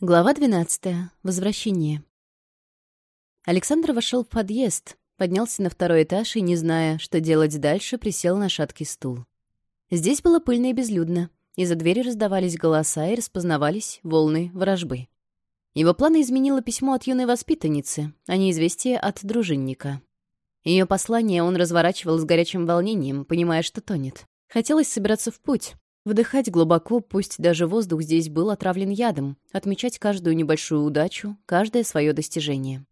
Глава 12. Возвращение. Александр вошел в подъезд, поднялся на второй этаж и, не зная, что делать дальше, присел на шаткий стул. Здесь было пыльно и безлюдно. и за двери раздавались голоса и распознавались волны вражбы. Его планы изменило письмо от юной воспитанницы, а не известие от дружинника. Ее послание он разворачивал с горячим волнением, понимая, что тонет. Хотелось собираться в путь, Вдыхать глубоко, пусть даже воздух здесь был отравлен ядом, отмечать каждую небольшую удачу, каждое свое достижение.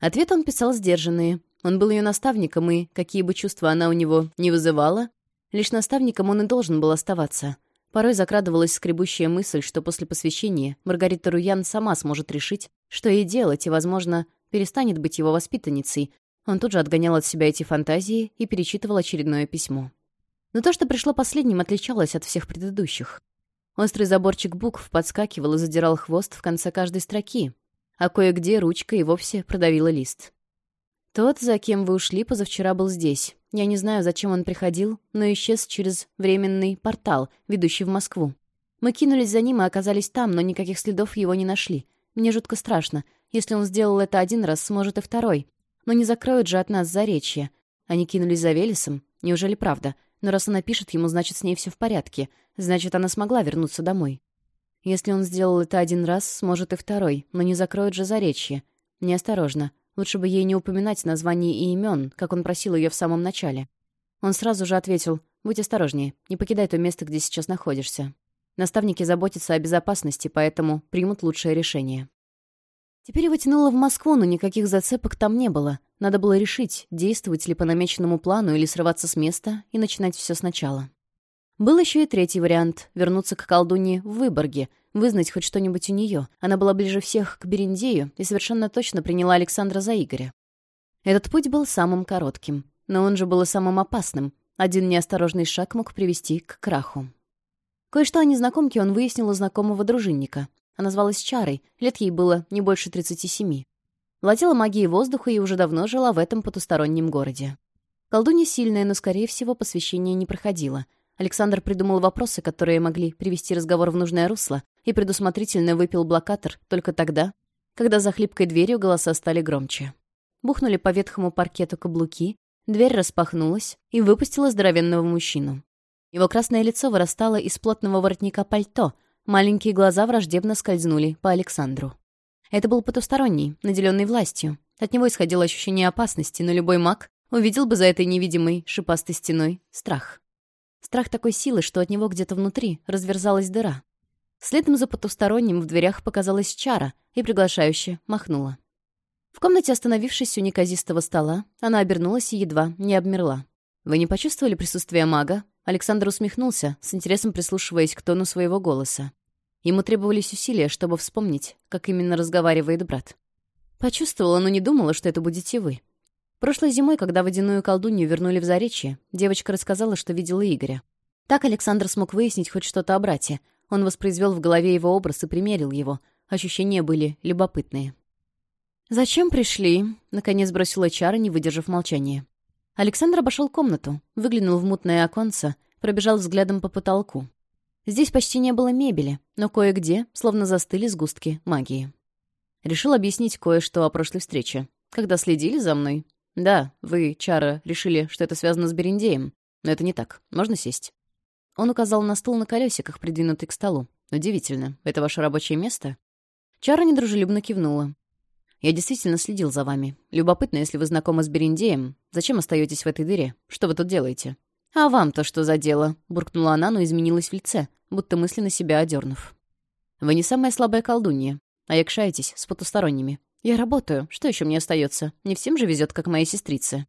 Ответ он писал сдержанные. Он был ее наставником, и, какие бы чувства она у него не вызывала, лишь наставником он и должен был оставаться. Порой закрадывалась скребущая мысль, что после посвящения Маргарита Руян сама сможет решить, что ей делать, и, возможно, перестанет быть его воспитанницей. Он тут же отгонял от себя эти фантазии и перечитывал очередное письмо. Но то, что пришло последним, отличалось от всех предыдущих. Острый заборчик букв подскакивал и задирал хвост в конце каждой строки, а кое-где ручка и вовсе продавила лист. Тот, за кем вы ушли, позавчера был здесь. Я не знаю, зачем он приходил, но исчез через временный портал, ведущий в Москву. Мы кинулись за ним и оказались там, но никаких следов его не нашли. Мне жутко страшно. Если он сделал это один раз, сможет и второй. Но не закроют же от нас заречье. Они кинулись за Велесом. Неужели правда? — но раз она пишет ему, значит, с ней все в порядке. Значит, она смогла вернуться домой. Если он сделал это один раз, сможет и второй, но не закроет же заречье. Неосторожно. Лучше бы ей не упоминать названий и имен, как он просил ее в самом начале. Он сразу же ответил «Будь осторожнее, не покидай то место, где сейчас находишься». Наставники заботятся о безопасности, поэтому примут лучшее решение. Теперь его тянуло в Москву, но никаких зацепок там не было. Надо было решить, действовать ли по намеченному плану или срываться с места и начинать все сначала. Был еще и третий вариант — вернуться к колдуне в Выборге, вызнать хоть что-нибудь у нее. Она была ближе всех к Берендею и совершенно точно приняла Александра за Игоря. Этот путь был самым коротким, но он же был и самым опасным. Один неосторожный шаг мог привести к краху. Кое-что о незнакомке он выяснил у знакомого дружинника. Она звалась Чарой, лет ей было не больше 37. Владела магией воздуха и уже давно жила в этом потустороннем городе. Колдунья сильная, но, скорее всего, посвящение не проходило. Александр придумал вопросы, которые могли привести разговор в нужное русло, и предусмотрительно выпил блокатор только тогда, когда за хлипкой дверью голоса стали громче. Бухнули по ветхому паркету каблуки, дверь распахнулась и выпустила здоровенного мужчину. Его красное лицо вырастало из плотного воротника пальто, маленькие глаза враждебно скользнули по Александру. Это был потусторонний, наделенный властью. От него исходило ощущение опасности, но любой маг увидел бы за этой невидимой, шипастой стеной страх. Страх такой силы, что от него где-то внутри разверзалась дыра. Следом за потусторонним в дверях показалась чара и приглашающе махнула. В комнате, остановившись у неказистого стола, она обернулась и едва не обмерла. «Вы не почувствовали присутствие мага?» Александр усмехнулся, с интересом прислушиваясь к тону своего голоса. Ему требовались усилия, чтобы вспомнить, как именно разговаривает брат. Почувствовала, но не думала, что это будете вы. Прошлой зимой, когда водяную колдунью вернули в Заречье, девочка рассказала, что видела Игоря. Так Александр смог выяснить хоть что-то о брате. Он воспроизвел в голове его образ и примерил его. Ощущения были любопытные. «Зачем пришли?» — наконец бросила чара, не выдержав молчания. Александр обошел комнату, выглянул в мутное оконце, пробежал взглядом по потолку. Здесь почти не было мебели, но кое-где словно застыли сгустки магии. Решил объяснить кое-что о прошлой встрече. Когда следили за мной? Да, вы, Чара, решили, что это связано с Берендеем. Но это не так. Можно сесть. Он указал на стул на колесиках, придвинутый к столу. «Удивительно. Это ваше рабочее место?» Чара недружелюбно кивнула. «Я действительно следил за вами. Любопытно, если вы знакомы с Берендеем. Зачем остаетесь в этой дыре? Что вы тут делаете?» «А вам-то что за дело?» — буркнула она, но изменилась в лице, будто мысли на себя одернув. «Вы не самая слабая колдунья, а якшаетесь с потусторонними. Я работаю, что еще мне остается? Не всем же везет, как моей сестрице».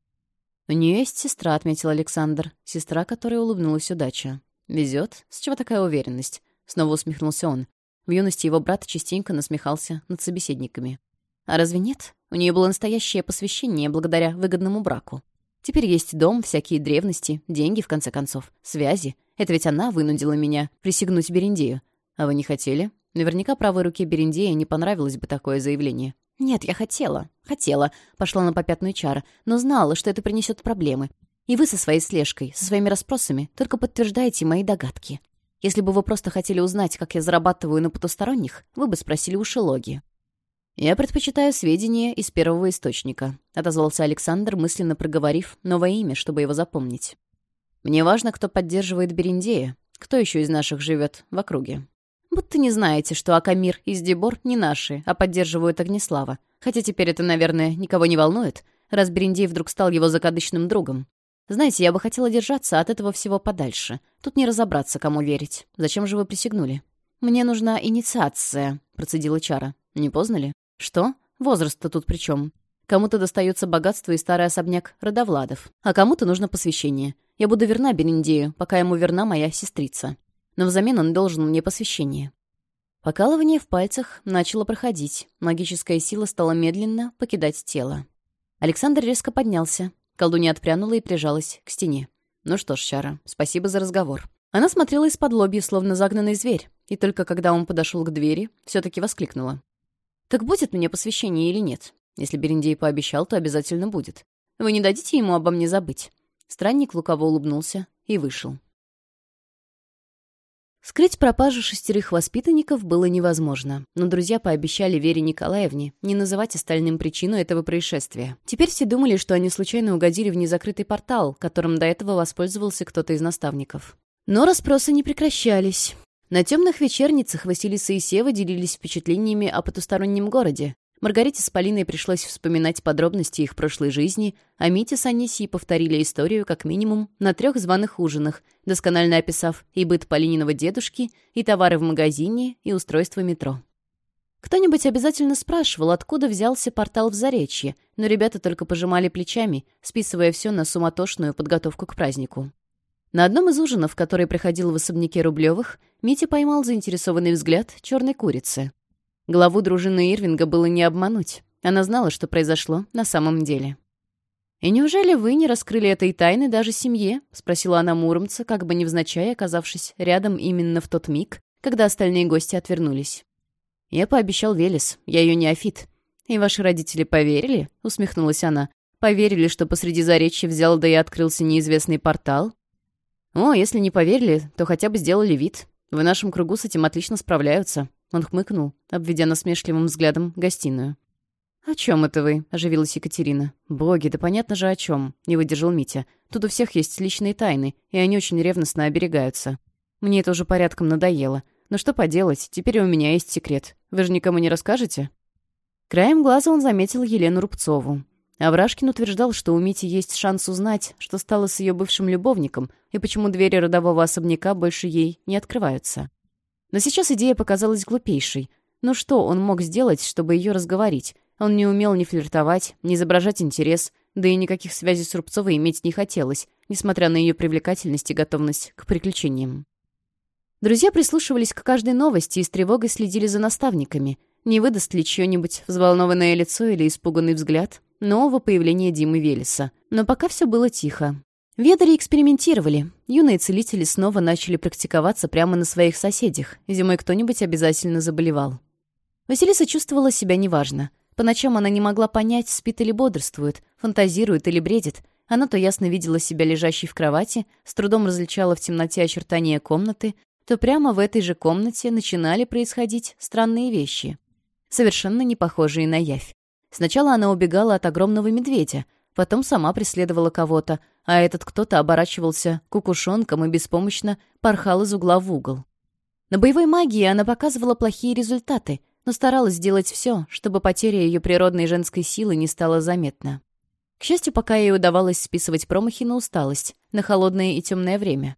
«У нее есть сестра», — отметил Александр, сестра, которая улыбнулась удача. «Везет? С чего такая уверенность?» — снова усмехнулся он. В юности его брат частенько насмехался над собеседниками. «А разве нет? У нее было настоящее посвящение благодаря выгодному браку. Теперь есть дом, всякие древности, деньги, в конце концов, связи. Это ведь она вынудила меня присягнуть Берендею. А вы не хотели? Наверняка правой руке Берендея не понравилось бы такое заявление. Нет, я хотела. Хотела. Пошла на попятную чар, но знала, что это принесет проблемы. И вы со своей слежкой, со своими расспросами только подтверждаете мои догадки. Если бы вы просто хотели узнать, как я зарабатываю на потусторонних, вы бы спросили у Шелоги. «Я предпочитаю сведения из первого источника», — отозвался Александр, мысленно проговорив новое имя, чтобы его запомнить. «Мне важно, кто поддерживает Бериндея. кто еще из наших живет в округе. Будто не знаете, что Акамир и Сдебор не наши, а поддерживают Огнеслава. Хотя теперь это, наверное, никого не волнует, раз Берендей вдруг стал его закадычным другом. Знаете, я бы хотела держаться от этого всего подальше. Тут не разобраться, кому верить. Зачем же вы присягнули?» «Мне нужна инициация», — процедила Чара. «Не поздно ли?» Что? Возраст-то тут при чем? Кому-то достается богатство и старый особняк родовладов, а кому-то нужно посвящение. Я буду верна Берендею, пока ему верна моя сестрица. Но взамен он должен мне посвящение». Покалывание в пальцах начало проходить. Магическая сила стала медленно покидать тело. Александр резко поднялся. Колдунья отпрянула и прижалась к стене. «Ну что ж, Чара, спасибо за разговор». Она смотрела из-под лобья, словно загнанный зверь, и только когда он подошел к двери, все-таки воскликнула. Так будет мне посвящение или нет? Если Берендей пообещал, то обязательно будет. Вы не дадите ему обо мне забыть». Странник лукаво улыбнулся и вышел. Скрыть пропажу шестерых воспитанников было невозможно, но друзья пообещали Вере Николаевне не называть остальным причину этого происшествия. Теперь все думали, что они случайно угодили в незакрытый портал, которым до этого воспользовался кто-то из наставников. Но расспросы не прекращались. На темных вечерницах Василиса и Сева делились впечатлениями о потустороннем городе. Маргарите с Полиной пришлось вспоминать подробности их прошлой жизни, а Митя с Анисией повторили историю как минимум на трех званых ужинах, досконально описав и быт Полининого дедушки, и товары в магазине, и устройство метро. Кто-нибудь обязательно спрашивал, откуда взялся портал в Заречье, но ребята только пожимали плечами, списывая все на суматошную подготовку к празднику. На одном из ужинов, который проходил в особняке Рублевых, Митя поймал заинтересованный взгляд черной курицы. Главу дружины Ирвинга было не обмануть. Она знала, что произошло на самом деле. «И неужели вы не раскрыли этой тайны даже семье?» — спросила она Муромца, как бы невзначай оказавшись рядом именно в тот миг, когда остальные гости отвернулись. «Я пообещал Велес, я ее неофит». «И ваши родители поверили?» — усмехнулась она. «Поверили, что посреди заречья взял да и открылся неизвестный портал?» «О, если не поверили, то хотя бы сделали вид. В нашем кругу с этим отлично справляются». Он хмыкнул, обведя насмешливым взглядом гостиную. «О чем это вы?» — оживилась Екатерина. «Боги, да понятно же о чем», — не выдержал Митя. «Тут у всех есть личные тайны, и они очень ревностно оберегаются. Мне это уже порядком надоело. Но что поделать, теперь у меня есть секрет. Вы же никому не расскажете?» Краем глаза он заметил Елену Рубцову. А Врашкин утверждал, что у Мити есть шанс узнать, что стало с ее бывшим любовником и почему двери родового особняка больше ей не открываются. Но сейчас идея показалась глупейшей. Но что он мог сделать, чтобы ее разговорить? Он не умел ни флиртовать, ни изображать интерес, да и никаких связей с Рубцовой иметь не хотелось, несмотря на ее привлекательность и готовность к приключениям. Друзья прислушивались к каждой новости и с тревогой следили за наставниками. Не выдаст ли чье-нибудь взволнованное лицо или испуганный взгляд, нового появления Димы Велеса. Но пока все было тихо. Ведари экспериментировали. Юные целители снова начали практиковаться прямо на своих соседях. Зимой кто-нибудь обязательно заболевал. Василиса чувствовала себя неважно. По ночам она не могла понять, спит или бодрствует, фантазирует или бредит. Она то ясно видела себя лежащей в кровати, с трудом различала в темноте очертания комнаты, то прямо в этой же комнате начинали происходить странные вещи, совершенно не похожие на явь. Сначала она убегала от огромного медведя, потом сама преследовала кого-то, а этот кто-то оборачивался кукушонком и беспомощно порхал из угла в угол. На боевой магии она показывала плохие результаты, но старалась сделать все, чтобы потеря ее природной женской силы не стала заметна. К счастью, пока ей удавалось списывать промахи на усталость, на холодное и темное время.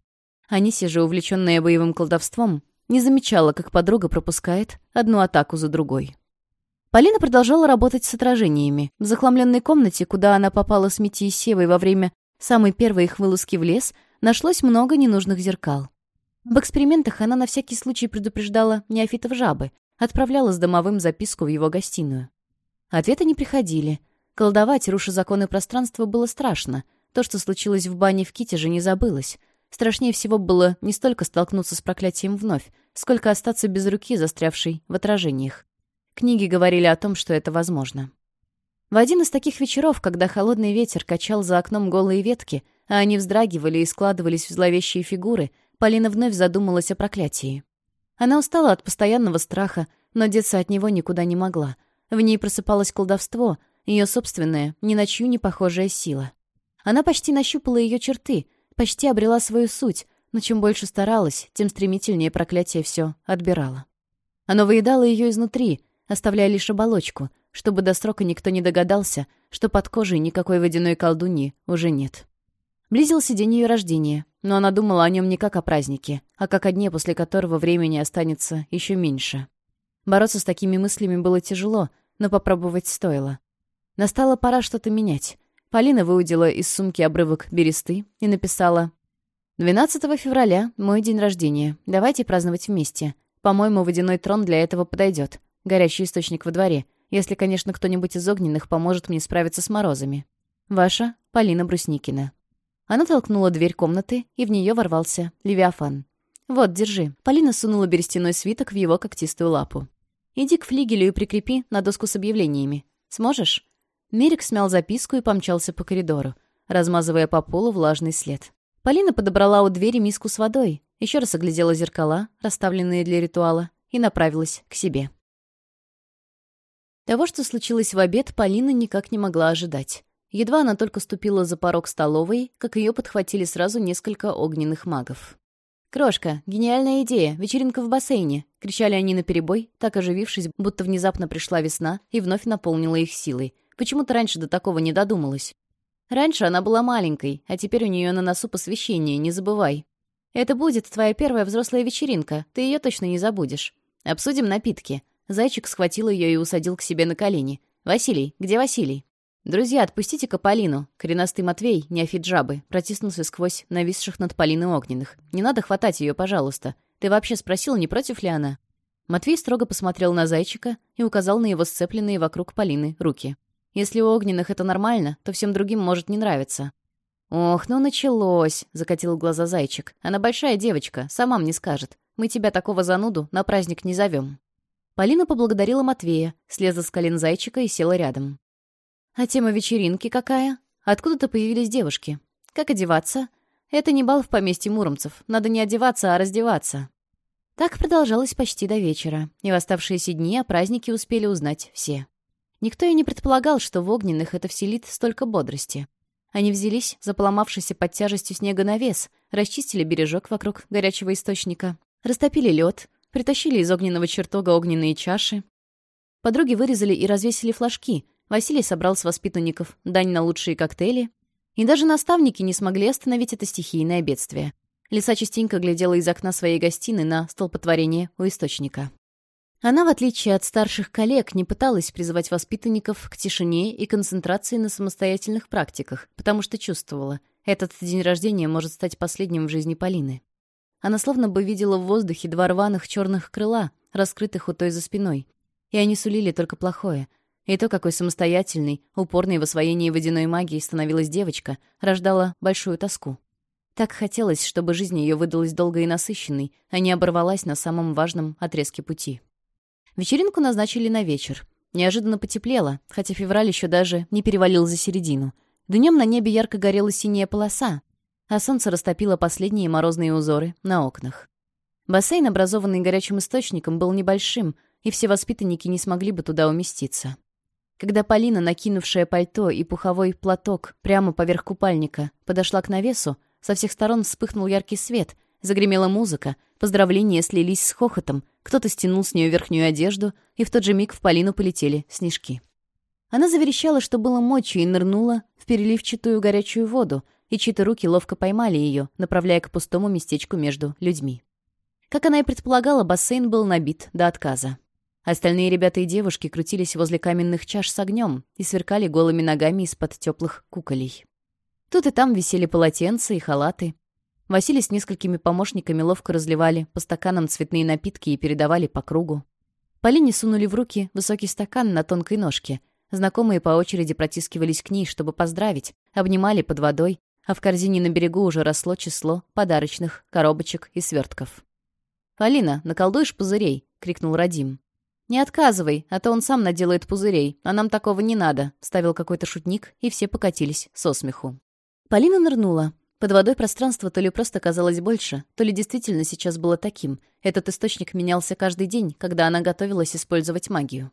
Аниси же, увлеченная боевым колдовством, не замечала, как подруга пропускает одну атаку за другой. Полина продолжала работать с отражениями. В захламленной комнате, куда она попала с Мити и Севой во время самой первой их вылазки в лес, нашлось много ненужных зеркал. В экспериментах она на всякий случай предупреждала неофитов жабы, отправляла с домовым записку в его гостиную. Ответы не приходили. Колдовать, руша законы пространства, было страшно. То, что случилось в бане в Ките, же не забылось. Страшнее всего было не столько столкнуться с проклятием вновь, сколько остаться без руки, застрявшей в отражениях. Книги говорили о том, что это возможно. В один из таких вечеров, когда холодный ветер качал за окном голые ветки, а они вздрагивали и складывались в зловещие фигуры, Полина вновь задумалась о проклятии. Она устала от постоянного страха, но деться от него никуда не могла. В ней просыпалось колдовство, ее собственное, ни на чью не похожая сила. Она почти нащупала ее черты, почти обрела свою суть, но чем больше старалась, тем стремительнее проклятие все отбирало. Оно выедало ее изнутри, оставляя лишь оболочку, чтобы до срока никто не догадался, что под кожей никакой водяной колдуньи уже нет. Близился день ее рождения, но она думала о нем не как о празднике, а как о дне, после которого времени останется еще меньше. Бороться с такими мыслями было тяжело, но попробовать стоило. Настала пора что-то менять. Полина выудила из сумки обрывок бересты и написала «12 февраля — мой день рождения. Давайте праздновать вместе. По-моему, водяной трон для этого подойдет горячий источник во дворе, если, конечно, кто-нибудь из огненных поможет мне справиться с морозами. Ваша Полина Брусникина». Она толкнула дверь комнаты, и в нее ворвался Левиафан. «Вот, держи». Полина сунула берестяной свиток в его когтистую лапу. «Иди к флигелю и прикрепи на доску с объявлениями. Сможешь?» Мерик смял записку и помчался по коридору, размазывая по полу влажный след. Полина подобрала у двери миску с водой, еще раз оглядела зеркала, расставленные для ритуала, и направилась к себе. Того, что случилось в обед, Полина никак не могла ожидать. Едва она только ступила за порог столовой, как ее подхватили сразу несколько огненных магов. «Крошка, гениальная идея, вечеринка в бассейне!» — кричали они наперебой, так оживившись, будто внезапно пришла весна и вновь наполнила их силой. Почему-то раньше до такого не додумалась. Раньше она была маленькой, а теперь у нее на носу посвящение, не забывай. «Это будет твоя первая взрослая вечеринка, ты ее точно не забудешь. Обсудим напитки», Зайчик схватил ее и усадил к себе на колени. «Василий, где Василий?» «Друзья, отпустите-ка Полину!» Коренастый Матвей, неофит жабы, протиснулся сквозь нависших над Полиной огненных. «Не надо хватать ее, пожалуйста. Ты вообще спросил, не против ли она?» Матвей строго посмотрел на зайчика и указал на его сцепленные вокруг Полины руки. «Если у огненных это нормально, то всем другим может не нравиться». «Ох, ну началось!» — закатил глаза зайчик. «Она большая девочка, сама мне скажет. Мы тебя такого зануду на праздник не зовем». Полина поблагодарила Матвея, слеза с колен зайчика и села рядом. «А тема вечеринки какая? Откуда-то появились девушки. Как одеваться? Это не бал в поместье муромцев. Надо не одеваться, а раздеваться». Так продолжалось почти до вечера, и в оставшиеся дни о празднике успели узнать все. Никто и не предполагал, что в огненных это вселит столько бодрости. Они взялись за поломавшийся под тяжестью снега навес, расчистили бережок вокруг горячего источника, растопили лед, Притащили из огненного чертога огненные чаши. Подруги вырезали и развесили флажки. Василий собрал с воспитанников дань на лучшие коктейли. И даже наставники не смогли остановить это стихийное бедствие. Лиса частенько глядела из окна своей гостиной на столпотворение у источника. Она, в отличие от старших коллег, не пыталась призывать воспитанников к тишине и концентрации на самостоятельных практиках, потому что чувствовала, этот день рождения может стать последним в жизни Полины. Она словно бы видела в воздухе два рваных черных крыла, раскрытых у той за спиной. И они сулили только плохое. И то, какой самостоятельный, упорный в освоении водяной магии становилась девочка, рождала большую тоску. Так хотелось, чтобы жизнь ее выдалась долгой и насыщенной, а не оборвалась на самом важном отрезке пути. Вечеринку назначили на вечер. Неожиданно потеплело, хотя февраль еще даже не перевалил за середину. Днем на небе ярко горела синяя полоса, а солнце растопило последние морозные узоры на окнах. Бассейн, образованный горячим источником, был небольшим, и все воспитанники не смогли бы туда уместиться. Когда Полина, накинувшая пальто и пуховой платок прямо поверх купальника, подошла к навесу, со всех сторон вспыхнул яркий свет, загремела музыка, поздравления слились с хохотом, кто-то стянул с нее верхнюю одежду, и в тот же миг в Полину полетели снежки. Она заверещала, что было мочи, и нырнула в переливчатую горячую воду — и чьи-то руки ловко поймали ее, направляя к пустому местечку между людьми. Как она и предполагала, бассейн был набит до отказа. Остальные ребята и девушки крутились возле каменных чаш с огнем и сверкали голыми ногами из-под теплых куколей. Тут и там висели полотенца и халаты. Василий с несколькими помощниками ловко разливали по стаканам цветные напитки и передавали по кругу. Полине сунули в руки высокий стакан на тонкой ножке. Знакомые по очереди протискивались к ней, чтобы поздравить, обнимали под водой, а в корзине на берегу уже росло число подарочных коробочек и свертков. «Полина, наколдуешь пузырей?» — крикнул Радим. «Не отказывай, а то он сам наделает пузырей, а нам такого не надо», — Ставил какой-то шутник, и все покатились со смеху. Полина нырнула. Под водой пространство то ли просто казалось больше, то ли действительно сейчас было таким. Этот источник менялся каждый день, когда она готовилась использовать магию.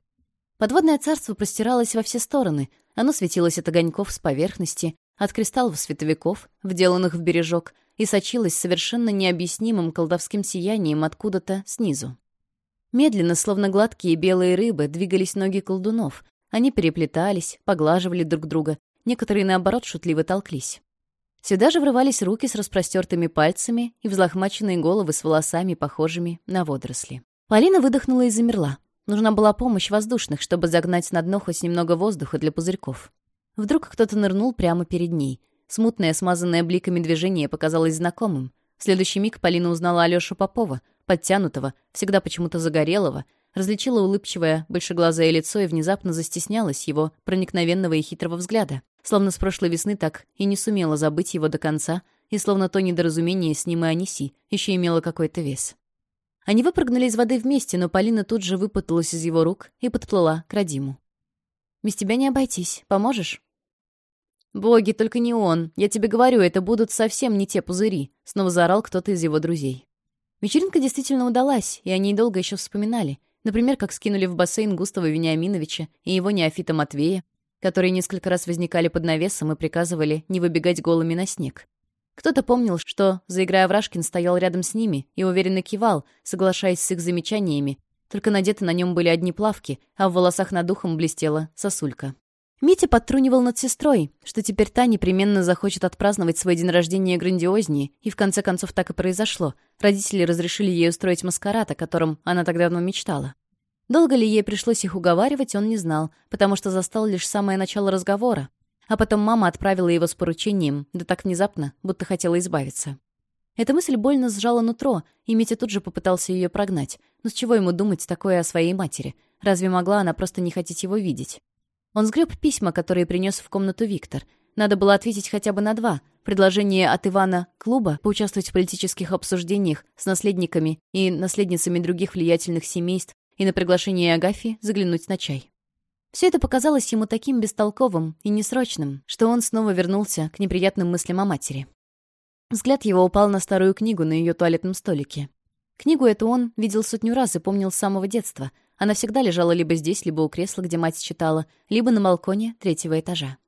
Подводное царство простиралось во все стороны, оно светилось от огоньков с поверхности, от кристаллов световиков, вделанных в бережок, и сочилась совершенно необъяснимым колдовским сиянием откуда-то снизу. Медленно, словно гладкие белые рыбы, двигались ноги колдунов. Они переплетались, поглаживали друг друга, некоторые, наоборот, шутливо толклись. Сюда же врывались руки с распростертыми пальцами и взлохмаченные головы с волосами, похожими на водоросли. Полина выдохнула и замерла. Нужна была помощь воздушных, чтобы загнать на дно хоть немного воздуха для пузырьков. Вдруг кто-то нырнул прямо перед ней. Смутное, смазанное бликами движение показалось знакомым. В следующий миг Полина узнала Алёшу Попова, подтянутого, всегда почему-то загорелого, различила улыбчивое, большеглазое лицо и внезапно застеснялась его проникновенного и хитрого взгляда, словно с прошлой весны так и не сумела забыть его до конца, и словно то недоразумение с ним и Аниси еще имело какой-то вес. Они выпрыгнули из воды вместе, но Полина тут же выпуталась из его рук и подплыла к Радиму. Без тебя не обойтись. Поможешь?» «Боги, только не он. Я тебе говорю, это будут совсем не те пузыри», — снова заорал кто-то из его друзей. Вечеринка действительно удалась, и они долго еще вспоминали. Например, как скинули в бассейн Густава Вениаминовича и его неофита Матвея, которые несколько раз возникали под навесом и приказывали не выбегать голыми на снег. Кто-то помнил, что, заиграя Врашкин, стоял рядом с ними и уверенно кивал, соглашаясь с их замечаниями, только надеты на нем были одни плавки, а в волосах над ухом блестела сосулька. Митя подтрунивал над сестрой, что теперь та непременно захочет отпраздновать свой день рождения грандиознее, и в конце концов так и произошло. Родители разрешили ей устроить маскарад, о котором она так давно мечтала. Долго ли ей пришлось их уговаривать, он не знал, потому что застал лишь самое начало разговора. А потом мама отправила его с поручением, да так внезапно, будто хотела избавиться. Эта мысль больно сжала нутро, и Митя тут же попытался ее прогнать. Но с чего ему думать такое о своей матери? Разве могла она просто не хотеть его видеть? Он сгреб письма, которые принес в комнату Виктор. Надо было ответить хотя бы на два. Предложение от Ивана Клуба поучаствовать в политических обсуждениях с наследниками и наследницами других влиятельных семейств и на приглашение Агафьи заглянуть на чай. Все это показалось ему таким бестолковым и несрочным, что он снова вернулся к неприятным мыслям о матери. Взгляд его упал на старую книгу на ее туалетном столике. Книгу эту он видел сотню раз и помнил с самого детства. Она всегда лежала либо здесь, либо у кресла, где мать читала, либо на балконе третьего этажа.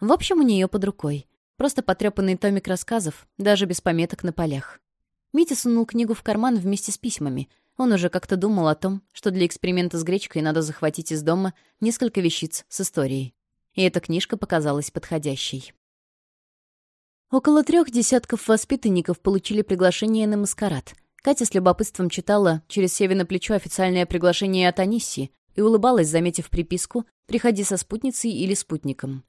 В общем, у нее под рукой. Просто потрепанный томик рассказов, даже без пометок на полях. Митя сунул книгу в карман вместе с письмами. Он уже как-то думал о том, что для эксперимента с гречкой надо захватить из дома несколько вещиц с историей. И эта книжка показалась подходящей. Около трех десятков воспитанников получили приглашение на маскарад. Катя с любопытством читала через Севина плечо официальное приглашение от Анисси и улыбалась, заметив приписку «Приходи со спутницей или спутником».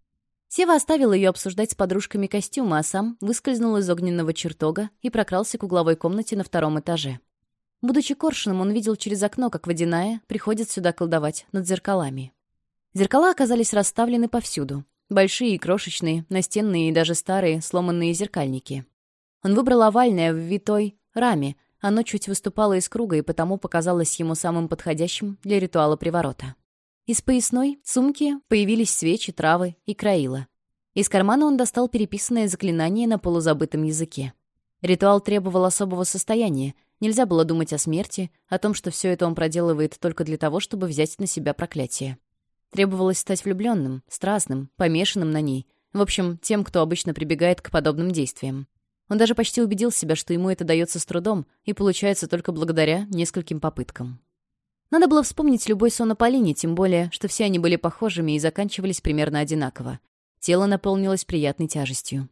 Сева оставил ее обсуждать с подружками костюма, а сам выскользнул из огненного чертога и прокрался к угловой комнате на втором этаже. Будучи коршуном, он видел через окно, как водяная приходит сюда колдовать над зеркалами. Зеркала оказались расставлены повсюду. Большие, крошечные, настенные и даже старые сломанные зеркальники. Он выбрал овальное в витой раме. Оно чуть выступало из круга и потому показалось ему самым подходящим для ритуала приворота. Из поясной сумки появились свечи, травы и краила. Из кармана он достал переписанное заклинание на полузабытом языке. Ритуал требовал особого состояния. Нельзя было думать о смерти, о том, что все это он проделывает только для того, чтобы взять на себя проклятие. Требовалось стать влюбленным, страстным, помешанным на ней. В общем, тем, кто обычно прибегает к подобным действиям. Он даже почти убедил себя, что ему это дается с трудом и получается только благодаря нескольким попыткам. Надо было вспомнить любой сон о Полине, тем более, что все они были похожими и заканчивались примерно одинаково. Тело наполнилось приятной тяжестью.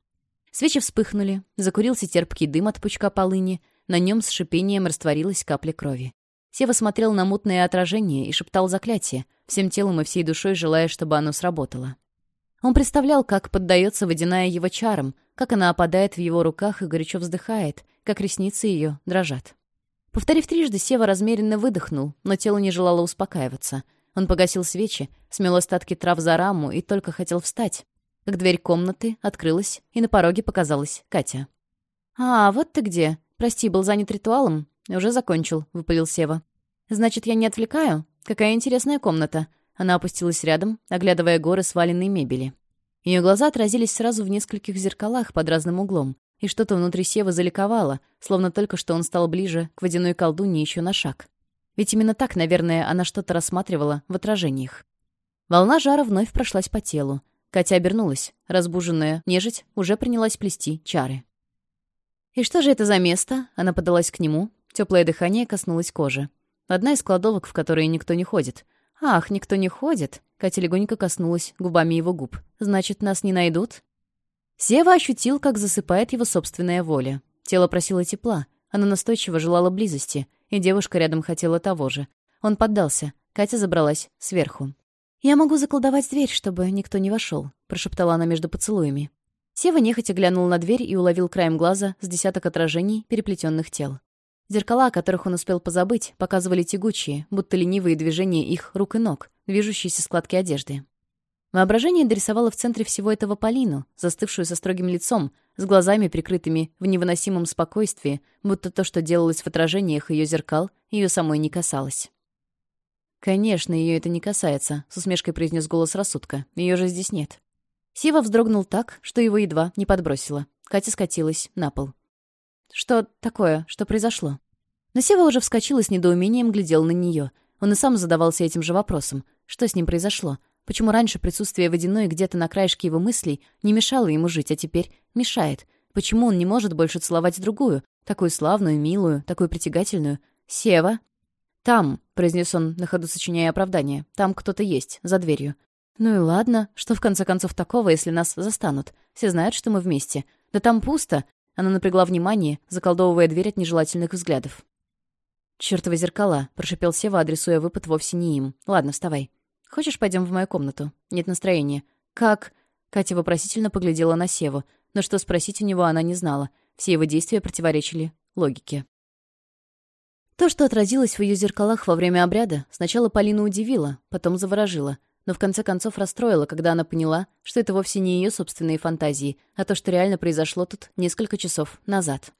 Свечи вспыхнули, закурился терпкий дым от пучка полыни, на нем с шипением растворилась капля крови. Сева смотрел на мутное отражение и шептал заклятие, всем телом и всей душой желая, чтобы оно сработало. Он представлял, как поддается водяная его чарам, как она опадает в его руках и горячо вздыхает, как ресницы ее дрожат. Повторив трижды, Сева размеренно выдохнул, но тело не желало успокаиваться. Он погасил свечи, смел остатки трав за раму и только хотел встать, как дверь комнаты открылась, и на пороге показалась Катя. «А, вот ты где. Прости, был занят ритуалом?» Уже закончил», — выпалил Сева. «Значит, я не отвлекаю? Какая интересная комната». Она опустилась рядом, оглядывая горы сваленной мебели. Ее глаза отразились сразу в нескольких зеркалах под разным углом, и что-то внутри Сева заликовало, словно только что он стал ближе к водяной колдуне еще на шаг. Ведь именно так, наверное, она что-то рассматривала в отражениях. Волна жара вновь прошлась по телу. Катя обернулась. Разбуженная нежить уже принялась плести чары. «И что же это за место?» Она подалась к нему, Теплое дыхание коснулось кожи. Одна из кладовок, в которые никто не ходит. «Ах, никто не ходит!» Катя легонько коснулась губами его губ. «Значит, нас не найдут?» Сева ощутил, как засыпает его собственная воля. Тело просило тепла. Она настойчиво желала близости, и девушка рядом хотела того же. Он поддался. Катя забралась сверху. «Я могу заколдовать дверь, чтобы никто не вошел», — прошептала она между поцелуями. Сева нехотя глянул на дверь и уловил краем глаза с десяток отражений переплетенных тел. Зеркала, которых он успел позабыть, показывали тягучие, будто ленивые движения их рук и ног, движущиеся складки одежды. Воображение дорисовало в центре всего этого Полину, застывшую со строгим лицом, с глазами прикрытыми в невыносимом спокойствии, будто то, что делалось в отражениях ее зеркал, ее самой не касалось. «Конечно, ее это не касается», — с усмешкой произнес голос рассудка. «Ее же здесь нет». Сева вздрогнул так, что его едва не подбросило. Катя скатилась на пол. Что такое? Что произошло?» Насева уже вскочила с недоумением, глядел на нее. Он и сам задавался этим же вопросом. Что с ним произошло? Почему раньше присутствие водяной где-то на краешке его мыслей не мешало ему жить, а теперь мешает? Почему он не может больше целовать другую, такую славную, милую, такую притягательную? «Сева!» «Там», — произнес он, на ходу сочиняя оправдание, — «там кто-то есть, за дверью». «Ну и ладно, что в конце концов такого, если нас застанут? Все знают, что мы вместе. Да там пусто, она напрягла внимание, заколдовывая дверь от нежелательных взглядов. «Чёртово зеркала!» — прошипел Сева, адресуя выпад вовсе не им. «Ладно, вставай. Хочешь, пойдем в мою комнату? Нет настроения». «Как?» — Катя вопросительно поглядела на Севу, но что спросить у него она не знала. Все его действия противоречили логике. То, что отразилось в ее зеркалах во время обряда, сначала Полину удивило, потом заворожило — но в конце концов расстроила, когда она поняла, что это вовсе не ее собственные фантазии, а то, что реально произошло тут несколько часов назад.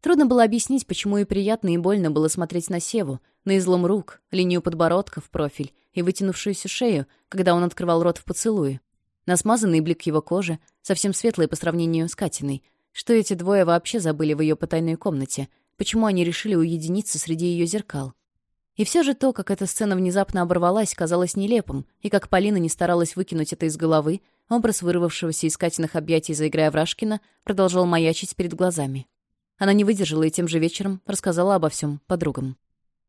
Трудно было объяснить, почему и приятно, и больно было смотреть на Севу, на излом рук, линию подбородка в профиль и вытянувшуюся шею, когда он открывал рот в поцелуе, на смазанный блик его кожи, совсем светлый по сравнению с Катиной, что эти двое вообще забыли в ее потайной комнате, почему они решили уединиться среди ее зеркал, и все же то, как эта сцена внезапно оборвалась, казалось нелепым, и как Полина не старалась выкинуть это из головы, образ вырвавшегося из Катиных объятий, заиграя в Рашкина, продолжал маячить перед глазами. Она не выдержала и тем же вечером рассказала обо всем подругам.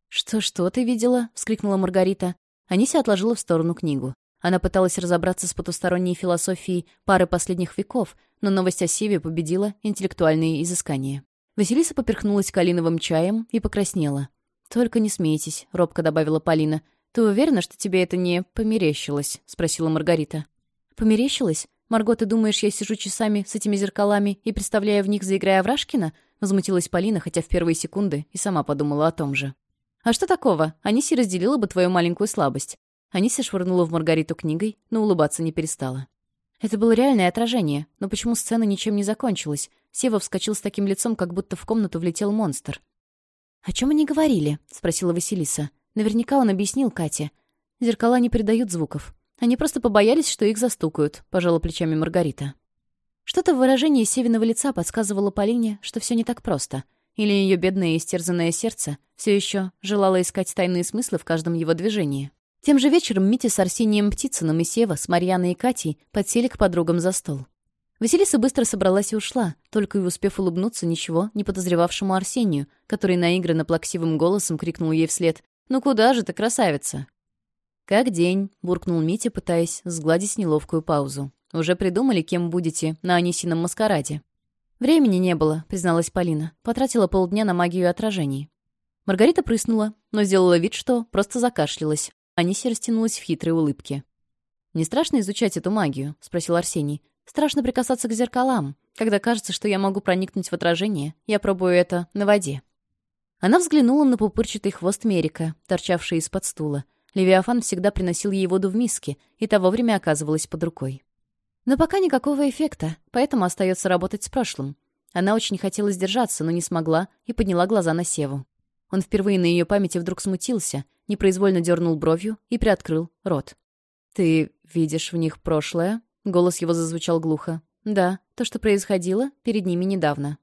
«Что-что ты видела?» — вскрикнула Маргарита. Анися отложила в сторону книгу. Она пыталась разобраться с потусторонней философией пары последних веков, но новость о Севе победила интеллектуальные изыскания. Василиса поперхнулась калиновым чаем и покраснела. «Только не смейтесь», — робко добавила Полина. «Ты уверена, что тебе это не померещилось?» — спросила Маргарита. «Померещилось? Марго, ты думаешь, я сижу часами с этими зеркалами и представляю в них, заиграя Врашкина?» — возмутилась Полина, хотя в первые секунды и сама подумала о том же. «А что такого? Аниси разделила бы твою маленькую слабость». Аниси швырнула в Маргариту книгой, но улыбаться не перестала. Это было реальное отражение, но почему сцена ничем не закончилась? Сева вскочил с таким лицом, как будто в комнату влетел монстр. «О чем они говорили?» — спросила Василиса. Наверняка он объяснил Кате. «Зеркала не передают звуков. Они просто побоялись, что их застукают», — пожала плечами Маргарита. Что-то в выражении Севиного лица подсказывало Полине, что все не так просто. Или ее бедное истерзанное сердце все еще желало искать тайные смыслы в каждом его движении. Тем же вечером Митя с Арсением Птицыным и Сева с Марьяной и Катей подсели к подругам за стол. Василиса быстро собралась и ушла, только и успев улыбнуться ничего, не подозревавшему Арсению, который наигранно плаксивым голосом крикнул ей вслед «Ну куда же ты, красавица?» «Как день», — буркнул Митя, пытаясь сгладить неловкую паузу. «Уже придумали, кем будете на Анисином маскараде?» «Времени не было», — призналась Полина. Потратила полдня на магию отражений. Маргарита прыснула, но сделала вид, что просто закашлялась. Анисия растянулась в хитрой улыбке. «Не страшно изучать эту магию?» — спросил Арсений. Страшно прикасаться к зеркалам, когда кажется, что я могу проникнуть в отражение. Я пробую это на воде». Она взглянула на пупырчатый хвост Мерика, торчавший из-под стула. Левиафан всегда приносил ей воду в миске, и та вовремя оказывалась под рукой. Но пока никакого эффекта, поэтому остается работать с прошлым. Она очень хотела сдержаться, но не смогла и подняла глаза на Севу. Он впервые на ее памяти вдруг смутился, непроизвольно дернул бровью и приоткрыл рот. «Ты видишь в них прошлое?» Голос его зазвучал глухо. «Да, то, что происходило, перед ними недавно».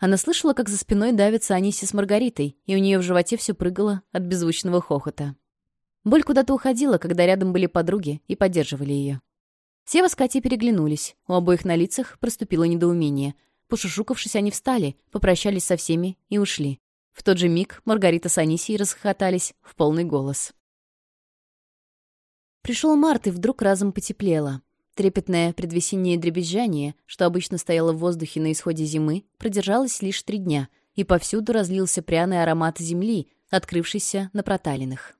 Она слышала, как за спиной давится Аниси с Маргаритой, и у нее в животе все прыгало от беззвучного хохота. Боль куда-то уходила, когда рядом были подруги и поддерживали ее. Сева с Катей переглянулись, у обоих на лицах проступило недоумение. Пошушукавшись, они встали, попрощались со всеми и ушли. В тот же миг Маргарита с Анисией расхохотались в полный голос. Пришел март, и вдруг разом потеплело. Трепетное предвесеннее дребезжание, что обычно стояло в воздухе на исходе зимы, продержалось лишь три дня, и повсюду разлился пряный аромат земли, открывшийся на проталинах.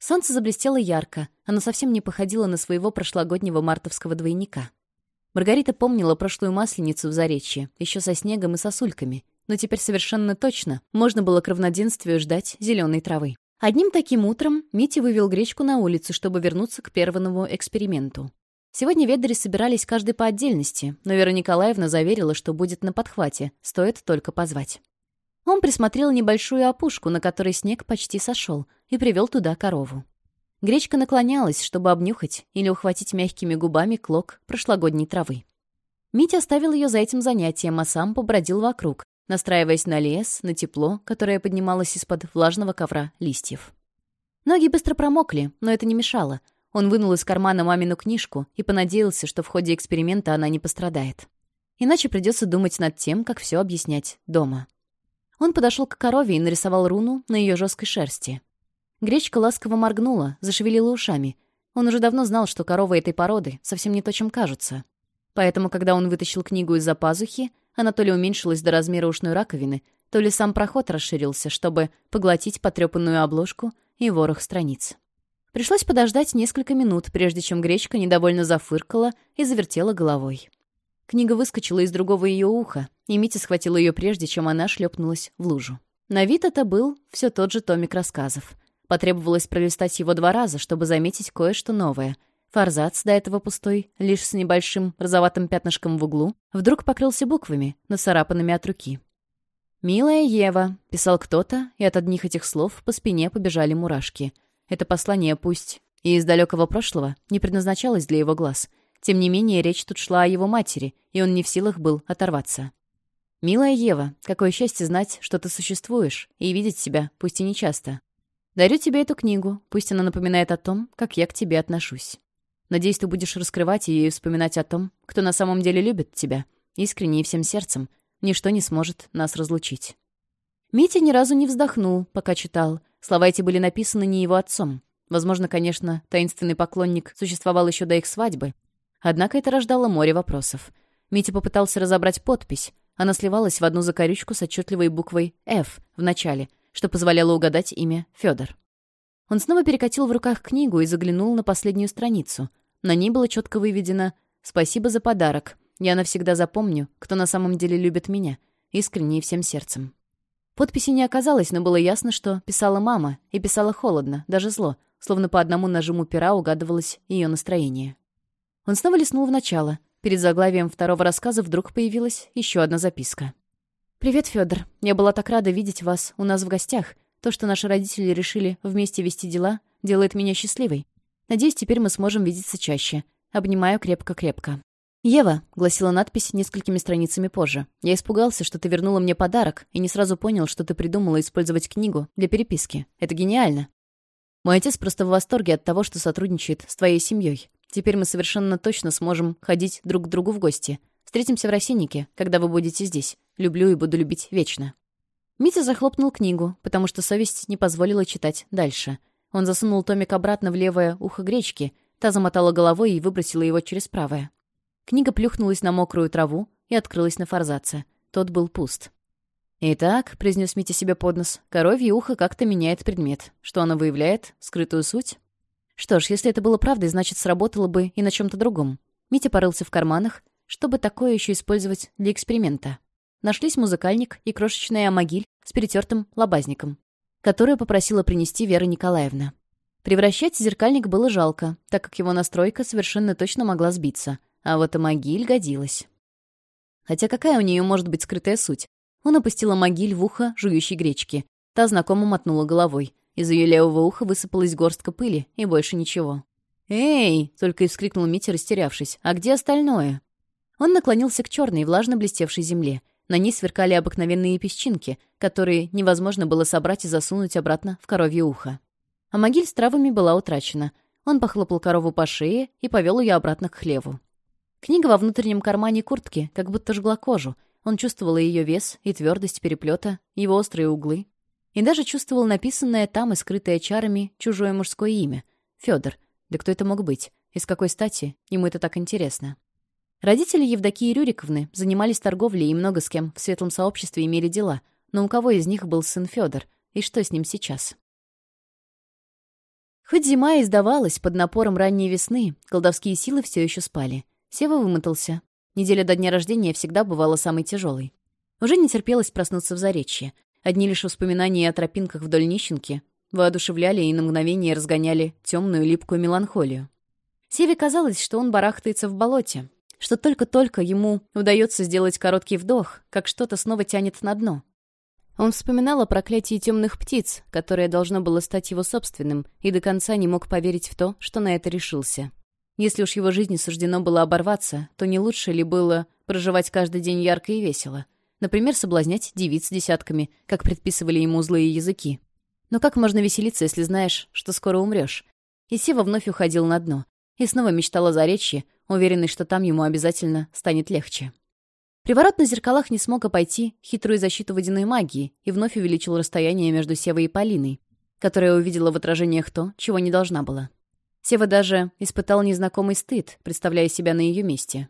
Солнце заблестело ярко, оно совсем не походило на своего прошлогоднего мартовского двойника. Маргарита помнила прошлую масленицу в Заречье, еще со снегом и сосульками, но теперь совершенно точно можно было к равноденствию ждать зеленой травы. Одним таким утром Митя вывел гречку на улицу, чтобы вернуться к первому эксперименту. Сегодня ведры собирались каждый по отдельности, но Вера Николаевна заверила, что будет на подхвате, стоит только позвать. Он присмотрел небольшую опушку, на которой снег почти сошел, и привел туда корову. Гречка наклонялась, чтобы обнюхать или ухватить мягкими губами клок прошлогодней травы. Митя оставил ее за этим занятием, а сам побродил вокруг, настраиваясь на лес, на тепло, которое поднималось из-под влажного ковра листьев. Ноги быстро промокли, но это не мешало — он вынул из кармана мамину книжку и понадеялся, что в ходе эксперимента она не пострадает. Иначе придется думать над тем, как все объяснять дома. Он подошел к корове и нарисовал руну на ее жесткой шерсти. Гречка ласково моргнула, зашевелила ушами. Он уже давно знал, что корова этой породы совсем не то, чем кажутся. Поэтому, когда он вытащил книгу из-за пазухи, она то ли уменьшилась до размера ушной раковины, то ли сам проход расширился, чтобы поглотить потрепанную обложку и ворох страниц. Пришлось подождать несколько минут, прежде чем гречка недовольно зафыркала и завертела головой. Книга выскочила из другого ее уха, и Митя схватил ее прежде, чем она шлепнулась в лужу. На вид это был все тот же томик рассказов. Потребовалось пролистать его два раза, чтобы заметить кое-что новое. Форзац, до этого пустой, лишь с небольшим розоватым пятнышком в углу, вдруг покрылся буквами, нацарапанными от руки. «Милая Ева», — писал кто-то, и от одних этих слов по спине побежали мурашки. Это послание, пусть и из далекого прошлого, не предназначалось для его глаз. Тем не менее, речь тут шла о его матери, и он не в силах был оторваться. «Милая Ева, какое счастье знать, что ты существуешь, и видеть себя, пусть и нечасто. Дарю тебе эту книгу, пусть она напоминает о том, как я к тебе отношусь. Надеюсь, ты будешь раскрывать ее и вспоминать о том, кто на самом деле любит тебя, искренне и всем сердцем. Ничто не сможет нас разлучить». Митя ни разу не вздохнул, пока читал — Слова эти были написаны не его отцом. Возможно, конечно, таинственный поклонник существовал еще до их свадьбы. Однако это рождало море вопросов. Митя попытался разобрать подпись. Она сливалась в одну закорючку с отчетливой буквой «Ф» в начале, что позволяло угадать имя Федор. Он снова перекатил в руках книгу и заглянул на последнюю страницу. На ней было четко выведено «Спасибо за подарок. Я навсегда запомню, кто на самом деле любит меня. Искренне и всем сердцем». Подписи не оказалось, но было ясно, что писала мама, и писала холодно, даже зло, словно по одному нажиму пера угадывалось ее настроение. Он снова листнул в начало. Перед заглавием второго рассказа вдруг появилась еще одна записка. «Привет, Федор. Я была так рада видеть вас у нас в гостях. То, что наши родители решили вместе вести дела, делает меня счастливой. Надеюсь, теперь мы сможем видеться чаще. Обнимаю крепко-крепко». «Ева», — гласила надпись несколькими страницами позже, — «я испугался, что ты вернула мне подарок, и не сразу понял, что ты придумала использовать книгу для переписки. Это гениально». «Мой отец просто в восторге от того, что сотрудничает с твоей семьей. Теперь мы совершенно точно сможем ходить друг к другу в гости. Встретимся в Росиннике, когда вы будете здесь. Люблю и буду любить вечно». Митя захлопнул книгу, потому что совесть не позволила читать дальше. Он засунул томик обратно в левое ухо гречки, та замотала головой и выбросила его через правое. Книга плюхнулась на мокрую траву и открылась на форзаце. Тот был пуст. «Итак», — произнес Митя себе под нос, — «коровье ухо как-то меняет предмет. Что оно выявляет? Скрытую суть?» Что ж, если это было правдой, значит, сработало бы и на чем то другом. Митя порылся в карманах, чтобы такое еще использовать для эксперимента. Нашлись музыкальник и крошечная могиль с перетертым лобазником, которую попросила принести Вера Николаевна. Превращать зеркальник было жалко, так как его настройка совершенно точно могла сбиться — а вот и могиль годилась. Хотя какая у нее может быть скрытая суть? Он опустила могиль в ухо жующей гречки. Та знакомо мотнула головой. Из ее левого уха высыпалась горстка пыли, и больше ничего. «Эй!» — только и вскрикнул Митя, растерявшись. «А где остальное?» Он наклонился к черной, влажно блестевшей земле. На ней сверкали обыкновенные песчинки, которые невозможно было собрать и засунуть обратно в коровье ухо. А могиль с травами была утрачена. Он похлопал корову по шее и повел ее обратно к хлеву. Книга во внутреннем кармане куртки как будто жгла кожу. Он чувствовал ее вес и твердость переплета, его острые углы. И даже чувствовал написанное там и скрытое чарами чужое мужское имя. Федор. Да кто это мог быть? из какой стати? Ему это так интересно. Родители Евдокии Рюриковны занимались торговлей и много с кем в светлом сообществе имели дела. Но у кого из них был сын Федор? И что с ним сейчас? Хоть зима и сдавалась под напором ранней весны, колдовские силы все еще спали. Сева вымытался. Неделя до дня рождения всегда бывала самой тяжелой. Уже не терпелось проснуться в заречье. Одни лишь воспоминания о тропинках вдоль нищенки воодушевляли и на мгновение разгоняли темную липкую меланхолию. Севе казалось, что он барахтается в болоте, что только-только ему удается сделать короткий вдох, как что-то снова тянет на дно. Он вспоминал о проклятии темных птиц, которое должно было стать его собственным, и до конца не мог поверить в то, что на это решился. Если уж его жизни суждено было оборваться, то не лучше ли было проживать каждый день ярко и весело? Например, соблазнять девиц десятками, как предписывали ему злые языки. Но как можно веселиться, если знаешь, что скоро умрешь? И Сева вновь уходил на дно. И снова мечтал о заречье, уверенный, что там ему обязательно станет легче. Приворот на зеркалах не смог обойти хитрую защиту водяной магии и вновь увеличил расстояние между Севой и Полиной, которая увидела в отражениях то, чего не должна была. Сева даже испытал незнакомый стыд, представляя себя на ее месте.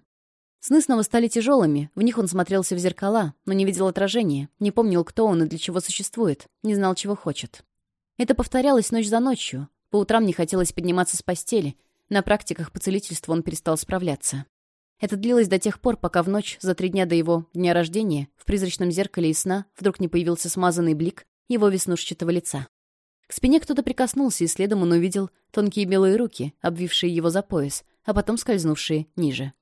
Сны снова стали тяжелыми, в них он смотрелся в зеркала, но не видел отражения, не помнил, кто он и для чего существует, не знал, чего хочет. Это повторялось ночь за ночью. По утрам не хотелось подниматься с постели, на практиках по целительству он перестал справляться. Это длилось до тех пор, пока в ночь, за три дня до его дня рождения, в призрачном зеркале и сна вдруг не появился смазанный блик его веснушчатого лица. К спине кто-то прикоснулся, и следом он увидел тонкие белые руки, обвившие его за пояс, а потом скользнувшие ниже.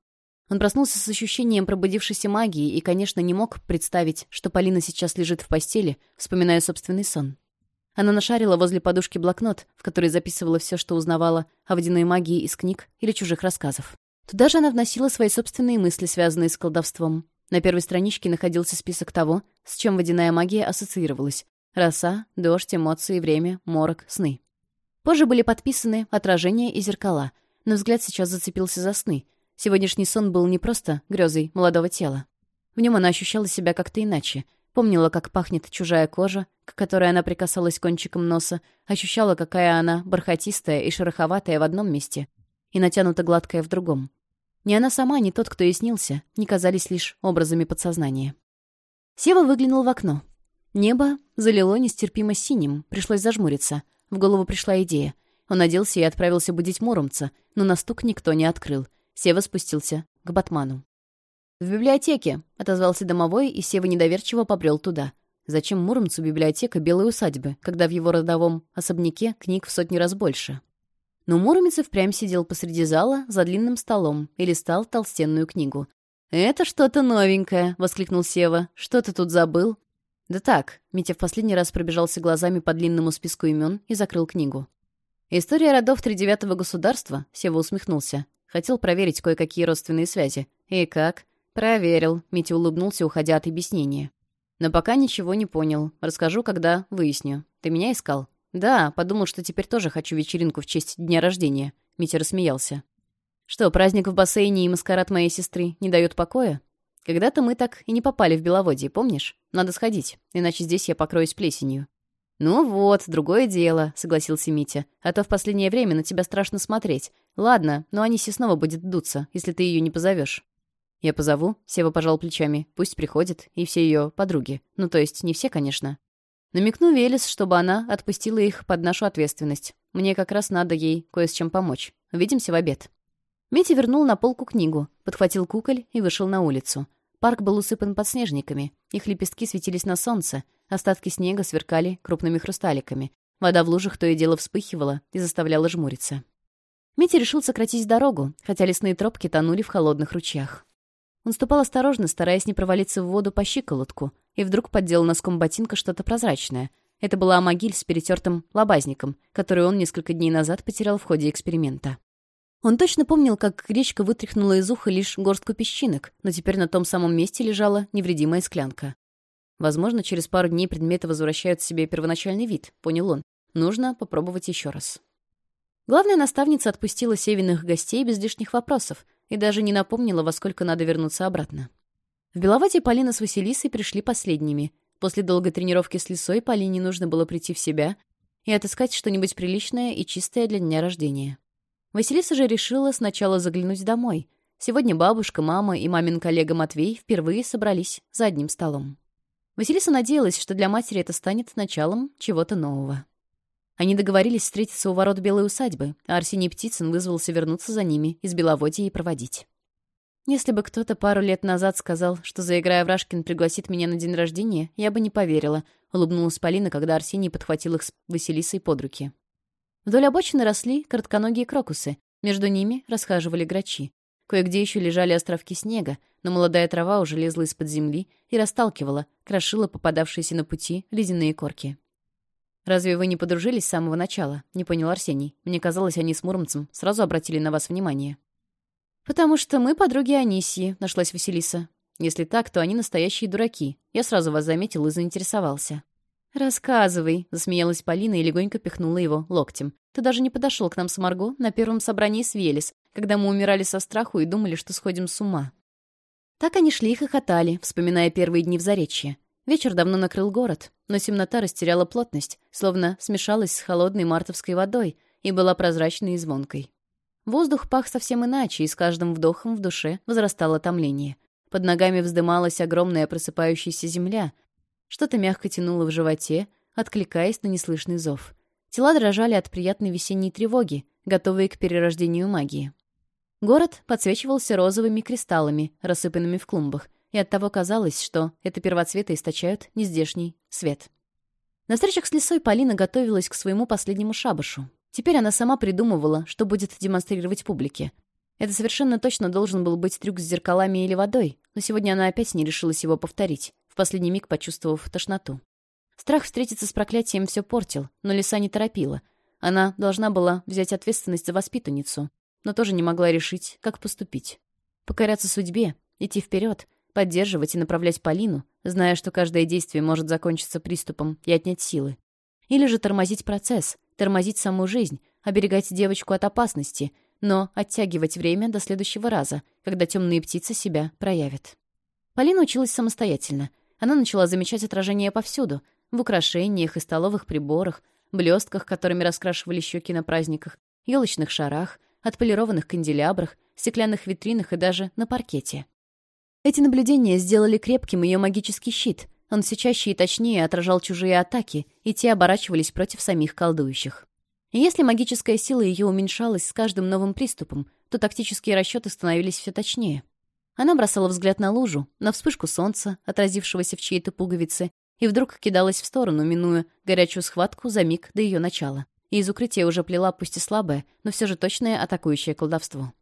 Он проснулся с ощущением пробудившейся магии и, конечно, не мог представить, что Полина сейчас лежит в постели, вспоминая собственный сон. Она нашарила возле подушки блокнот, в который записывала все, что узнавала о водяной магии из книг или чужих рассказов. Туда же она вносила свои собственные мысли, связанные с колдовством. На первой страничке находился список того, с чем водяная магия ассоциировалась, Роса, дождь, эмоции, время, морок, сны. Позже были подписаны отражения и зеркала, но взгляд сейчас зацепился за сны. Сегодняшний сон был не просто грезой молодого тела. В нем она ощущала себя как-то иначе. Помнила, как пахнет чужая кожа, к которой она прикасалась кончиком носа, ощущала, какая она бархатистая и шероховатая в одном месте и натянута гладкая в другом. Ни она сама, ни тот, кто ей снился, не казались лишь образами подсознания. Сева выглянул в окно, Небо залило нестерпимо синим, пришлось зажмуриться. В голову пришла идея. Он оделся и отправился будить Муромца, но на стук никто не открыл. Сева спустился к Батману. «В библиотеке!» — отозвался домовой, и Сева недоверчиво побрел туда. Зачем Муромцу библиотека белой усадьбы, когда в его родовом особняке книг в сотни раз больше? Но Муромец и впрямь сидел посреди зала за длинным столом и листал толстенную книгу. «Это что-то новенькое!» — воскликнул Сева. «Что ты тут забыл?» «Да так», — Митя в последний раз пробежался глазами по длинному списку имен и закрыл книгу. «История родов тридевятого государства», — Сева усмехнулся. Хотел проверить кое-какие родственные связи. «И как?» «Проверил», — Митя улыбнулся, уходя от объяснения. «Но пока ничего не понял. Расскажу, когда выясню. Ты меня искал?» «Да, подумал, что теперь тоже хочу вечеринку в честь дня рождения», — Митя рассмеялся. «Что, праздник в бассейне и маскарад моей сестры не дают покоя?» Когда-то мы так и не попали в Беловодье, помнишь? Надо сходить, иначе здесь я покроюсь плесенью». «Ну вот, другое дело», — согласился Митя. «А то в последнее время на тебя страшно смотреть. Ладно, но Аниси снова будет дуться, если ты ее не позовешь». «Я позову», — Сева пожал плечами. «Пусть приходит, и все ее подруги. Ну, то есть, не все, конечно». Намекну Велес, чтобы она отпустила их под нашу ответственность. Мне как раз надо ей кое с чем помочь. Увидимся в обед. Митя вернул на полку книгу, подхватил куколь и вышел на улицу. Парк был усыпан подснежниками, их лепестки светились на солнце, остатки снега сверкали крупными хрусталиками. Вода в лужах то и дело вспыхивала и заставляла жмуриться. Митя решил сократить дорогу, хотя лесные тропки тонули в холодных ручьях. Он ступал осторожно, стараясь не провалиться в воду по щиколотку, и вдруг поддел носком ботинка что-то прозрачное. Это была могиль с перетертым лобазником, который он несколько дней назад потерял в ходе эксперимента. Он точно помнил, как гречка вытряхнула из уха лишь горстку песчинок, но теперь на том самом месте лежала невредимая склянка. Возможно, через пару дней предметы возвращают себе первоначальный вид, понял он. Нужно попробовать еще раз. Главная наставница отпустила севиных гостей без лишних вопросов и даже не напомнила, во сколько надо вернуться обратно. В Беловате Полина с Василисой пришли последними. После долгой тренировки с лисой Полине нужно было прийти в себя и отыскать что-нибудь приличное и чистое для дня рождения. Василиса же решила сначала заглянуть домой. Сегодня бабушка, мама и мамин коллега Матвей впервые собрались за одним столом. Василиса надеялась, что для матери это станет началом чего-то нового. Они договорились встретиться у ворот Белой усадьбы, а Арсений Птицын вызвался вернуться за ними из Беловодья и проводить. Если бы кто-то пару лет назад сказал, что «Заиграя Врашкин» пригласит меня на день рождения, я бы не поверила, — улыбнулась Полина, когда Арсений подхватил их с Василисой под руки. Вдоль обочины росли коротконогие крокусы. Между ними расхаживали грачи. Кое-где еще лежали островки снега, но молодая трава уже лезла из-под земли и расталкивала, крошила попадавшиеся на пути ледяные корки. «Разве вы не подружились с самого начала?» — не понял Арсений. «Мне казалось, они с Муромцем сразу обратили на вас внимание». «Потому что мы подруги Анисии», — нашлась Василиса. «Если так, то они настоящие дураки. Я сразу вас заметил и заинтересовался». «Рассказывай», — засмеялась Полина и легонько пихнула его локтем. «Ты даже не подошел к нам с Марго на первом собрании с Велес, когда мы умирали со страху и думали, что сходим с ума». Так они шли и хохотали, вспоминая первые дни в Заречье. Вечер давно накрыл город, но темнота растеряла плотность, словно смешалась с холодной мартовской водой и была прозрачной и звонкой. Воздух пах совсем иначе, и с каждым вдохом в душе возрастало томление. Под ногами вздымалась огромная просыпающаяся земля, что-то мягко тянуло в животе, откликаясь на неслышный зов. Тела дрожали от приятной весенней тревоги, готовые к перерождению магии. Город подсвечивался розовыми кристаллами, рассыпанными в клумбах, и оттого казалось, что это первоцветы источают нездешний свет. На встречах с лесой Полина готовилась к своему последнему шабашу. Теперь она сама придумывала, что будет демонстрировать публике. Это совершенно точно должен был быть трюк с зеркалами или водой, но сегодня она опять не решилась его повторить в последний миг почувствовав тошноту. Страх встретиться с проклятием все портил, но лиса не торопила. Она должна была взять ответственность за воспитанницу, но тоже не могла решить, как поступить. Покоряться судьбе, идти вперед, поддерживать и направлять Полину, зная, что каждое действие может закончиться приступом и отнять силы. Или же тормозить процесс, тормозить саму жизнь, оберегать девочку от опасности, но оттягивать время до следующего раза, когда темные птицы себя проявят. Полина училась самостоятельно — она начала замечать отражение повсюду, в украшениях и столовых приборах, блестках, которыми раскрашивали щеки на праздниках, елочных шарах, отполированных канделябрах, стеклянных витринах и даже на паркете. Эти наблюдения сделали крепким ее магический щит. Он все чаще и точнее отражал чужие атаки, и те оборачивались против самих колдующих. И если магическая сила ее уменьшалась с каждым новым приступом, то тактические расчеты становились все точнее. Она бросала взгляд на лужу, на вспышку солнца, отразившегося в чьей-то пуговице, и вдруг кидалась в сторону, минуя горячую схватку за миг до ее начала. И из укрытия уже плела, пусть и слабое, но все же точное атакующее колдовство.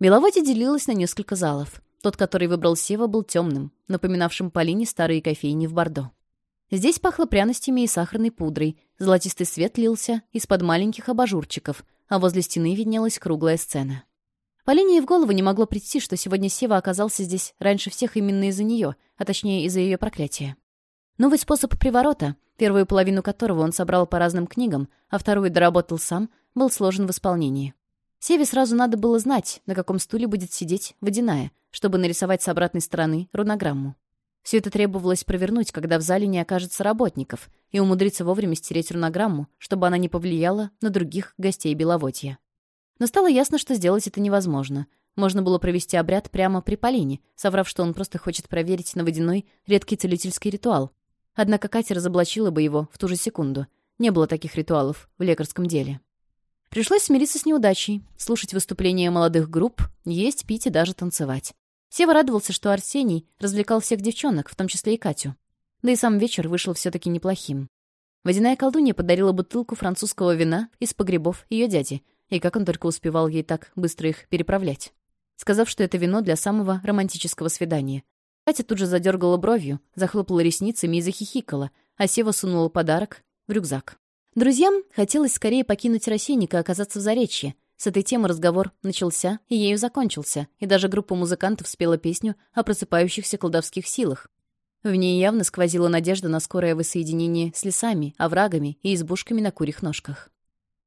Беловодье делилось на несколько залов. Тот, который выбрал Сева, был темным, напоминавшим Полине старые кофейни в Бордо. Здесь пахло пряностями и сахарной пудрой, золотистый свет лился из-под маленьких абажурчиков, а возле стены виднелась круглая сцена. Полине и в голову не могло прийти, что сегодня Сева оказался здесь раньше всех именно из-за нее, а точнее из-за ее проклятия. Новый способ приворота, первую половину которого он собрал по разным книгам, а вторую доработал сам, был сложен в исполнении. Севе сразу надо было знать, на каком стуле будет сидеть водяная, чтобы нарисовать с обратной стороны рунограмму. Все это требовалось провернуть, когда в зале не окажется работников, и умудриться вовремя стереть рунограмму, чтобы она не повлияла на других гостей Беловодья. Но стало ясно, что сделать это невозможно. Можно было провести обряд прямо при Полине, соврав, что он просто хочет проверить на водяной редкий целительский ритуал. Однако Катя разоблачила бы его в ту же секунду. Не было таких ритуалов в лекарском деле. Пришлось смириться с неудачей, слушать выступления молодых групп, есть, пить и даже танцевать. Сева радовался, что Арсений развлекал всех девчонок, в том числе и Катю. Да и сам вечер вышел все-таки неплохим. Водяная колдунья подарила бутылку французского вина из погребов ее дяди, и как он только успевал ей так быстро их переправлять. Сказав, что это вино для самого романтического свидания. Катя тут же задергала бровью, захлопала ресницами и захихикала, а Сева сунула подарок в рюкзак. Друзьям хотелось скорее покинуть Росинника и оказаться в Заречье. С этой темы разговор начался и ею закончился, и даже группа музыкантов спела песню о просыпающихся колдовских силах. В ней явно сквозила надежда на скорое воссоединение с лесами, оврагами и избушками на курьих ножках.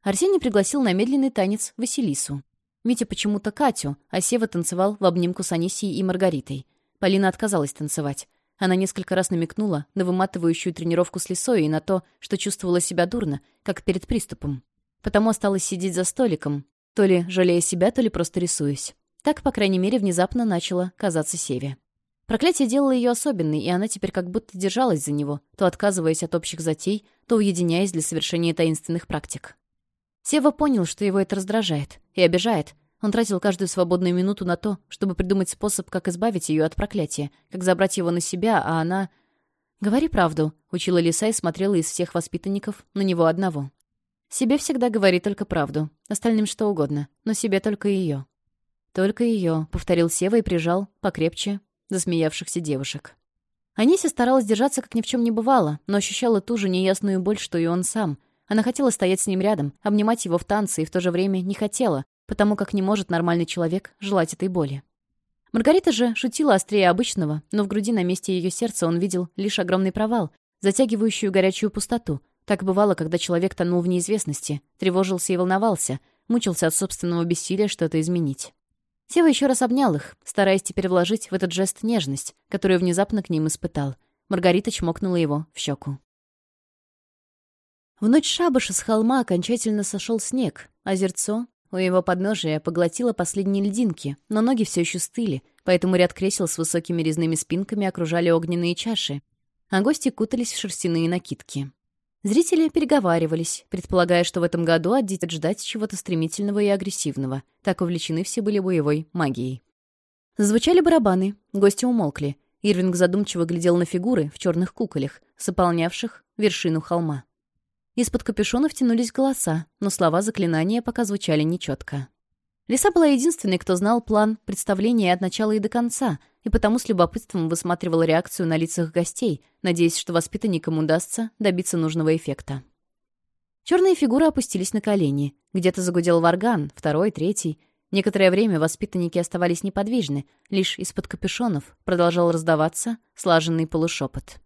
Арсений пригласил на медленный танец Василису. Митя почему-то Катю, а Сева танцевал в обнимку с Анисией и Маргаритой. Полина отказалась танцевать. Она несколько раз намекнула на выматывающую тренировку с лисой и на то, что чувствовала себя дурно, как перед приступом. Потому осталось сидеть за столиком, то ли жалея себя, то ли просто рисуясь. Так, по крайней мере, внезапно начала казаться Севе. Проклятие делало ее особенной, и она теперь как будто держалась за него, то отказываясь от общих затей, то уединяясь для совершения таинственных практик. Сева понял, что его это раздражает, и обижает. Он тратил каждую свободную минуту на то, чтобы придумать способ, как избавить ее от проклятия, как забрать его на себя, а она... «Говори правду», — учила Лиса и смотрела из всех воспитанников на него одного. «Себе всегда говори только правду, остальным что угодно, но себе только ее». «Только ее», — повторил Сева и прижал, покрепче, засмеявшихся девушек. Анися старалась держаться, как ни в чем не бывало, но ощущала ту же неясную боль, что и он сам, она хотела стоять с ним рядом, обнимать его в танце и в то же время не хотела, потому как не может нормальный человек желать этой боли. Маргарита же шутила острее обычного, но в груди на месте ее сердца он видел лишь огромный провал, затягивающую горячую пустоту. Так бывало, когда человек тонул в неизвестности, тревожился и волновался, мучился от собственного бессилия что-то изменить. Сева еще раз обнял их, стараясь теперь вложить в этот жест нежность, которую внезапно к ним испытал. Маргарита чмокнула его в щеку. В ночь шабаша с холма окончательно сошел снег. Озерцо у его подножия поглотило последние льдинки, но ноги все еще стыли, поэтому ряд кресел с высокими резными спинками окружали огненные чаши, а гости кутались в шерстяные накидки. Зрители переговаривались, предполагая, что в этом году от детей ждать чего-то стремительного и агрессивного. Так увлечены все были боевой магией. Звучали барабаны, гости умолкли. Ирвинг задумчиво глядел на фигуры в черных куколях, сополнявших вершину холма. Из-под капюшона втянулись голоса, но слова заклинания пока звучали нечетко. Лиса была единственной, кто знал план представления от начала и до конца, и потому с любопытством высматривала реакцию на лицах гостей, надеясь, что воспитанникам удастся добиться нужного эффекта. Черные фигуры опустились на колени. Где-то загудел варган, второй, третий. Некоторое время воспитанники оставались неподвижны, лишь из-под капюшонов продолжал раздаваться слаженный полушепот.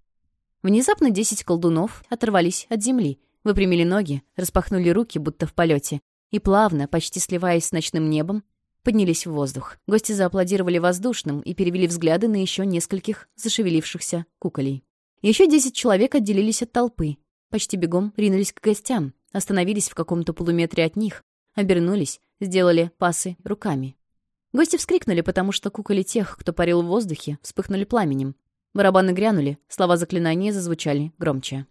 Внезапно десять колдунов оторвались от земли — выпрямили ноги, распахнули руки, будто в полете, и плавно, почти сливаясь с ночным небом, поднялись в воздух. Гости зааплодировали воздушным и перевели взгляды на еще нескольких зашевелившихся куколей. Еще десять человек отделились от толпы, почти бегом ринулись к гостям, остановились в каком-то полуметре от них, обернулись, сделали пасы руками. Гости вскрикнули, потому что куколи тех, кто парил в воздухе, вспыхнули пламенем. Барабаны грянули, слова заклинания зазвучали громче.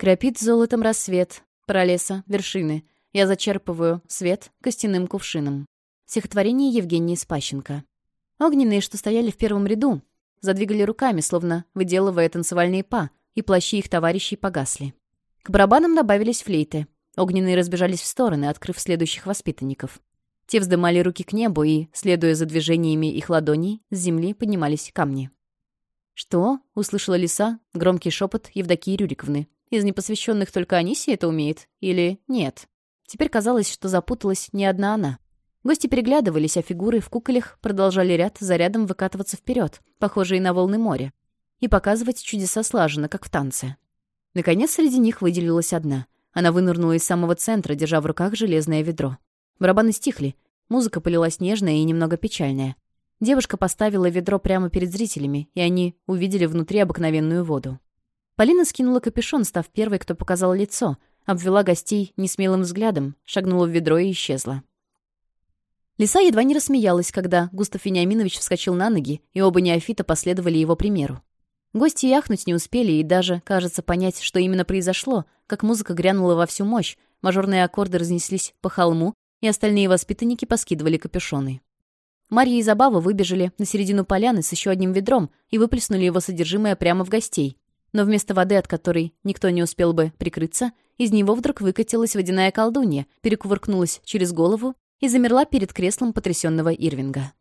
Крапит золотом рассвет, пролеса, вершины. Я зачерпываю свет костяным кувшином. Стихотворение Евгении Спащенко. Огненные, что стояли в первом ряду, задвигали руками, словно выделывая танцевальные па, и плащи их товарищей погасли. К барабанам добавились флейты. Огненные разбежались в стороны, открыв следующих воспитанников. Те вздымали руки к небу и, следуя за движениями их ладоней, с земли поднимались камни. «Что?» — услышала лиса громкий шепот Евдокии Рюриковны. Из непосвященных только Анисия это умеет? Или нет? Теперь казалось, что запуталась не одна она. Гости переглядывались, а фигуры в куколях продолжали ряд за рядом выкатываться вперед, похожие на волны моря, и показывать чудеса слаженно, как в танце. Наконец, среди них выделилась одна. Она вынырнула из самого центра, держа в руках железное ведро. Барабаны стихли, музыка полилась нежная и немного печальная. Девушка поставила ведро прямо перед зрителями, и они увидели внутри обыкновенную воду. Полина скинула капюшон, став первой, кто показал лицо, обвела гостей несмелым взглядом, шагнула в ведро и исчезла. Лиса едва не рассмеялась, когда Густав Вениаминович вскочил на ноги, и оба неофита последовали его примеру. Гости яхнуть не успели и даже, кажется, понять, что именно произошло, как музыка грянула во всю мощь, мажорные аккорды разнеслись по холму, и остальные воспитанники поскидывали капюшоны. Марья и Забава выбежали на середину поляны с еще одним ведром и выплеснули его содержимое прямо в гостей, но вместо воды, от которой никто не успел бы прикрыться, из него вдруг выкатилась водяная колдунья, перекувыркнулась через голову и замерла перед креслом потрясенного Ирвинга.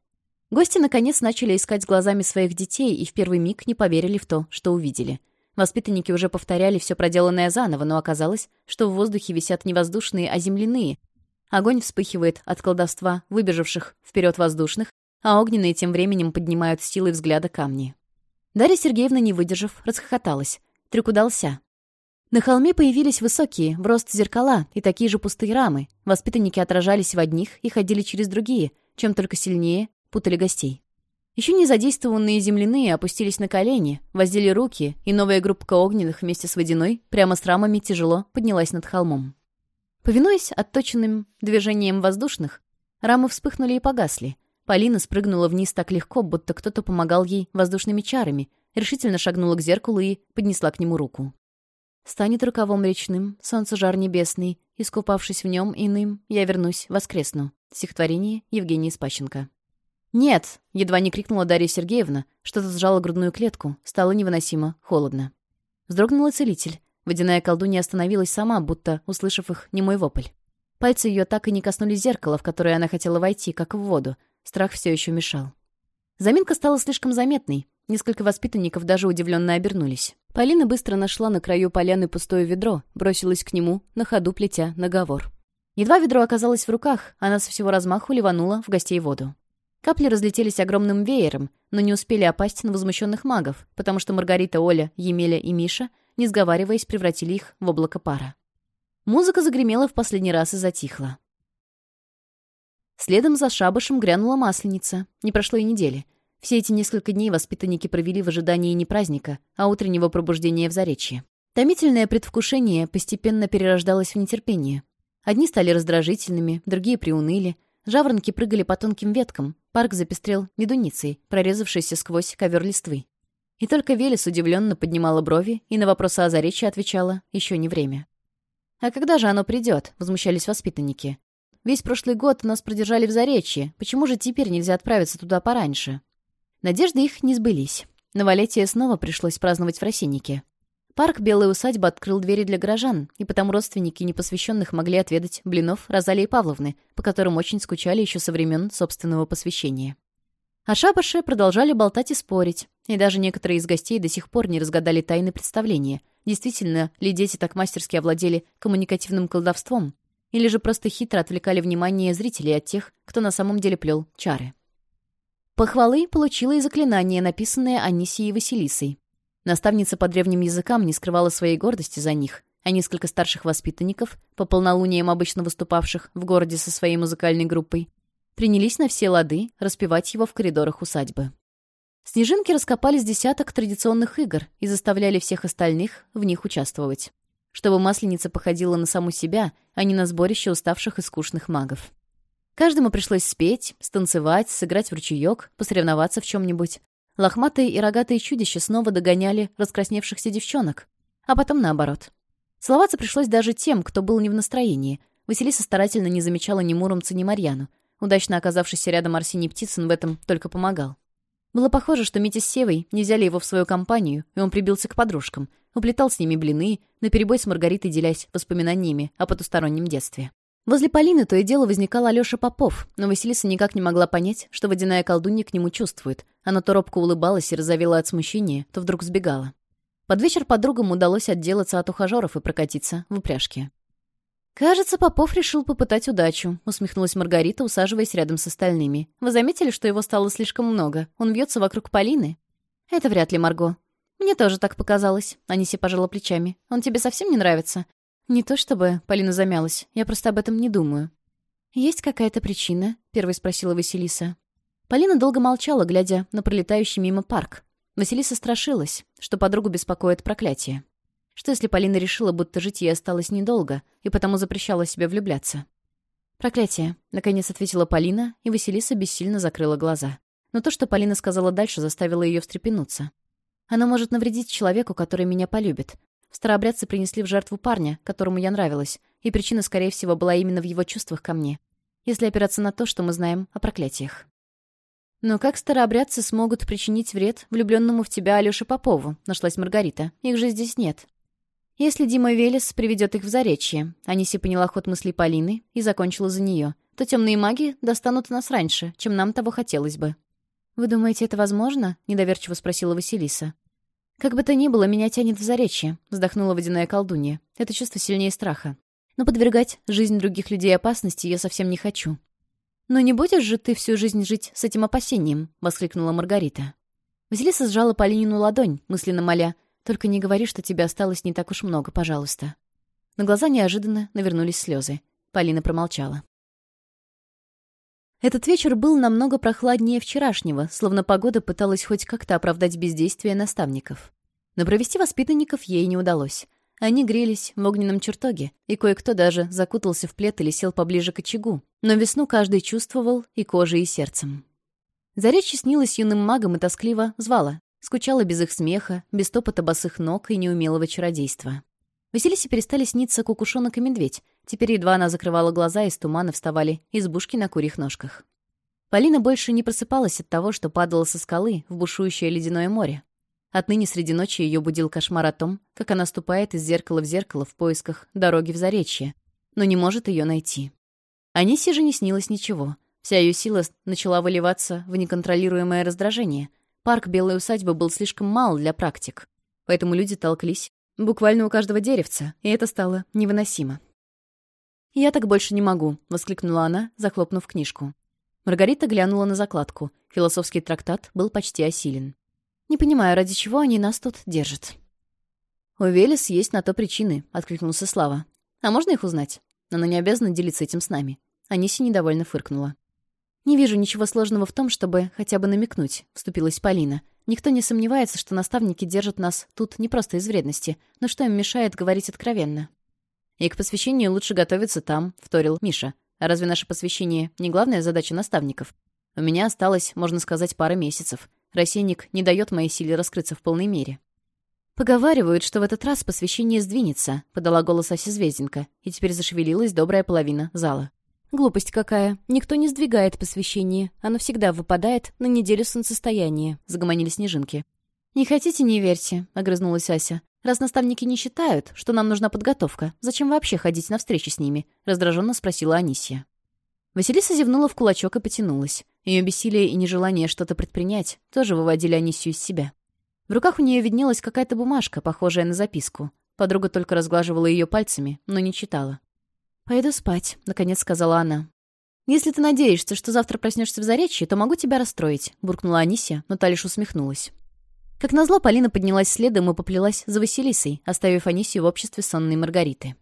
Гости, наконец, начали искать глазами своих детей и в первый миг не поверили в то, что увидели. Воспитанники уже повторяли все проделанное заново, но оказалось, что в воздухе висят не воздушные, а земляные. Огонь вспыхивает от колдовства выбежавших вперед воздушных, а огненные тем временем поднимают силой взгляда камни. Дарья Сергеевна, не выдержав, расхохоталась. Трюк удался. На холме появились высокие, в рост зеркала и такие же пустые рамы. Воспитанники отражались в одних и ходили через другие, чем только сильнее путали гостей. Еще не задействованные земляные опустились на колени, воздели руки, и новая группа огненных вместе с водяной прямо с рамами тяжело поднялась над холмом. Повинуясь отточенным движением воздушных, рамы вспыхнули и погасли — Полина спрыгнула вниз так легко, будто кто-то помогал ей воздушными чарами, решительно шагнула к зеркалу и поднесла к нему руку. «Станет рукавом речным, солнце жар небесный, искупавшись в нем иным, я вернусь, воскресну». Стихотворение Евгения Спащенко. «Нет!» — едва не крикнула Дарья Сергеевна, что-то сжала грудную клетку, стало невыносимо холодно. Вздрогнула целитель. Водяная колдунья остановилась сама, будто услышав их немой вопль. Пальцы ее так и не коснулись зеркала, в которое она хотела войти, как в воду — Страх все еще мешал. Заминка стала слишком заметной. Несколько воспитанников даже удивленно обернулись. Полина быстро нашла на краю поляны пустое ведро, бросилась к нему, на ходу плетя наговор. Едва ведро оказалось в руках, она со всего размаху ливанула в гостей воду. Капли разлетелись огромным веером, но не успели опасть на возмущенных магов, потому что Маргарита, Оля, Емеля и Миша, не сговариваясь, превратили их в облако пара. Музыка загремела в последний раз и затихла. Следом за шабашем грянула масленица. Не прошло и недели. Все эти несколько дней воспитанники провели в ожидании не праздника, а утреннего пробуждения в Заречье. Томительное предвкушение постепенно перерождалось в нетерпение. Одни стали раздражительными, другие приуныли. Жаворонки прыгали по тонким веткам. Парк запестрел медуницей, прорезавшейся сквозь ковер листвы. И только Велес удивленно поднимала брови и на вопросы о Заречье отвечала «Еще не время». «А когда же оно придет?» — возмущались воспитанники. Весь прошлый год нас продержали в Заречье. Почему же теперь нельзя отправиться туда пораньше? Надежды их не сбылись. Новолетие снова пришлось праздновать в Росиннике. Парк «Белая усадьба» открыл двери для горожан, и потому родственники непосвященных могли отведать блинов Розалии Павловны, по которым очень скучали еще со времен собственного посвящения. А шабаши продолжали болтать и спорить, и даже некоторые из гостей до сих пор не разгадали тайны представления. Действительно ли дети так мастерски овладели коммуникативным колдовством, или же просто хитро отвлекали внимание зрителей от тех, кто на самом деле плел чары. Похвалы получила и заклинание, написанное Анисией и Василисой. Наставница по древним языкам не скрывала своей гордости за них, а несколько старших воспитанников, по полнолуниям обычно выступавших в городе со своей музыкальной группой, принялись на все лады распевать его в коридорах усадьбы. Снежинки раскопались десяток традиционных игр и заставляли всех остальных в них участвовать чтобы масленица походила на саму себя, а не на сборище уставших и скучных магов. Каждому пришлось спеть, станцевать, сыграть в ручеёк, посоревноваться в чём-нибудь. Лохматые и рогатые чудища снова догоняли раскрасневшихся девчонок. А потом наоборот. Целоваться пришлось даже тем, кто был не в настроении. Василиса старательно не замечала ни Муромца, ни Марьяну. Удачно оказавшийся рядом Арсений Птицын в этом только помогал. Было похоже, что Митя с Севой не взяли его в свою компанию, и он прибился к подружкам, уплетал с ними блины, наперебой с Маргаритой делясь воспоминаниями о потустороннем детстве. Возле Полины то и дело возникал Алёша Попов, но Василиса никак не могла понять, что водяная колдунья к нему чувствует. Она то робко улыбалась и разовела от смущения, то вдруг сбегала. Под вечер подругам удалось отделаться от ухажеров и прокатиться в упряжке. «Кажется, Попов решил попытать удачу», — усмехнулась Маргарита, усаживаясь рядом с остальными. «Вы заметили, что его стало слишком много? Он вьется вокруг Полины?» «Это вряд ли, Марго». «Мне тоже так показалось», — Аниси пожала плечами. «Он тебе совсем не нравится?» «Не то чтобы...» — Полина замялась. «Я просто об этом не думаю». «Есть какая-то причина?» — первой спросила Василиса. Полина долго молчала, глядя на пролетающий мимо парк. Василиса страшилась, что подругу беспокоит проклятие что если Полина решила, будто жить ей осталось недолго, и потому запрещала себе влюбляться. «Проклятие!» — наконец ответила Полина, и Василиса бессильно закрыла глаза. Но то, что Полина сказала дальше, заставило ее встрепенуться. «Она может навредить человеку, который меня полюбит. Старообрядцы принесли в жертву парня, которому я нравилась, и причина, скорее всего, была именно в его чувствах ко мне, если опираться на то, что мы знаем о проклятиях». «Но как старообрядцы смогут причинить вред влюбленному в тебя Алёше Попову?» — нашлась Маргарита. «Их же здесь нет». Если Дима Велес приведет их в Заречье, Аниси поняла ход мысли Полины и закончила за нее, то темные маги достанут нас раньше, чем нам того хотелось бы. «Вы думаете, это возможно?» — недоверчиво спросила Василиса. «Как бы то ни было, меня тянет в Заречье», — вздохнула водяная колдунья. «Это чувство сильнее страха. Но подвергать жизнь других людей опасности я совсем не хочу». «Но не будешь же ты всю жизнь жить с этим опасением?» — воскликнула Маргарита. Василиса сжала Полинину ладонь, мысленно моля — только не говори, что тебе осталось не так уж много, пожалуйста». На глаза неожиданно навернулись слезы. Полина промолчала. Этот вечер был намного прохладнее вчерашнего, словно погода пыталась хоть как-то оправдать бездействие наставников. Но провести воспитанников ей не удалось. Они грелись в огненном чертоге, и кое-кто даже закутался в плед или сел поближе к очагу, но весну каждый чувствовал и кожей, и сердцем. Заречье снилось юным магом и тоскливо звала скучала без их смеха, без топота босых ног и неумелого чародейства. Василисе перестали сниться кукушонок и медведь. Теперь едва она закрывала глаза, из тумана вставали избушки на курьих ножках. Полина больше не просыпалась от того, что падала со скалы в бушующее ледяное море. Отныне среди ночи ее будил кошмар о том, как она ступает из зеркала в зеркало в поисках дороги в Заречье, но не может ее найти. Анисе же не снилось ничего. Вся ее сила начала выливаться в неконтролируемое раздражение — Парк Белой усадьбы был слишком мал для практик, поэтому люди толклись буквально у каждого деревца, и это стало невыносимо. «Я так больше не могу», — воскликнула она, захлопнув книжку. Маргарита глянула на закладку. Философский трактат был почти осилен. «Не понимаю, ради чего они нас тут держат». «У Велес есть на то причины», — откликнулся Слава. «А можно их узнать? Она не обязана делиться этим с нами». Аниси недовольно фыркнула. «Не вижу ничего сложного в том, чтобы хотя бы намекнуть», — вступилась Полина. «Никто не сомневается, что наставники держат нас тут не просто из вредности, но что им мешает говорить откровенно?» «И к посвящению лучше готовиться там», — вторил Миша. «А разве наше посвящение не главная задача наставников? У меня осталось, можно сказать, пара месяцев. Рассеянник не дает моей силе раскрыться в полной мере». «Поговаривают, что в этот раз посвящение сдвинется», — подала голос Ася Звезденко, и теперь зашевелилась добрая половина зала. Глупость какая. Никто не сдвигает посвящение. Оно всегда выпадает на неделю солнцестояния», — загомонили снежинки. «Не хотите, не верьте», — огрызнулась Ася. «Раз наставники не считают, что нам нужна подготовка, зачем вообще ходить на встречи с ними?» — раздраженно спросила Анисия. Василиса зевнула в кулачок и потянулась. Ее бессилие и нежелание что-то предпринять тоже выводили Анисию из себя. В руках у нее виднелась какая-то бумажка, похожая на записку. Подруга только разглаживала ее пальцами, но не читала. «Пойду спать», — наконец сказала она. «Если ты надеешься, что завтра проснешься в заречье, то могу тебя расстроить», — буркнула Анисия, но та лишь усмехнулась. Как назло, Полина поднялась следом и поплелась за Василисой, оставив Анисию в обществе сонной Маргариты.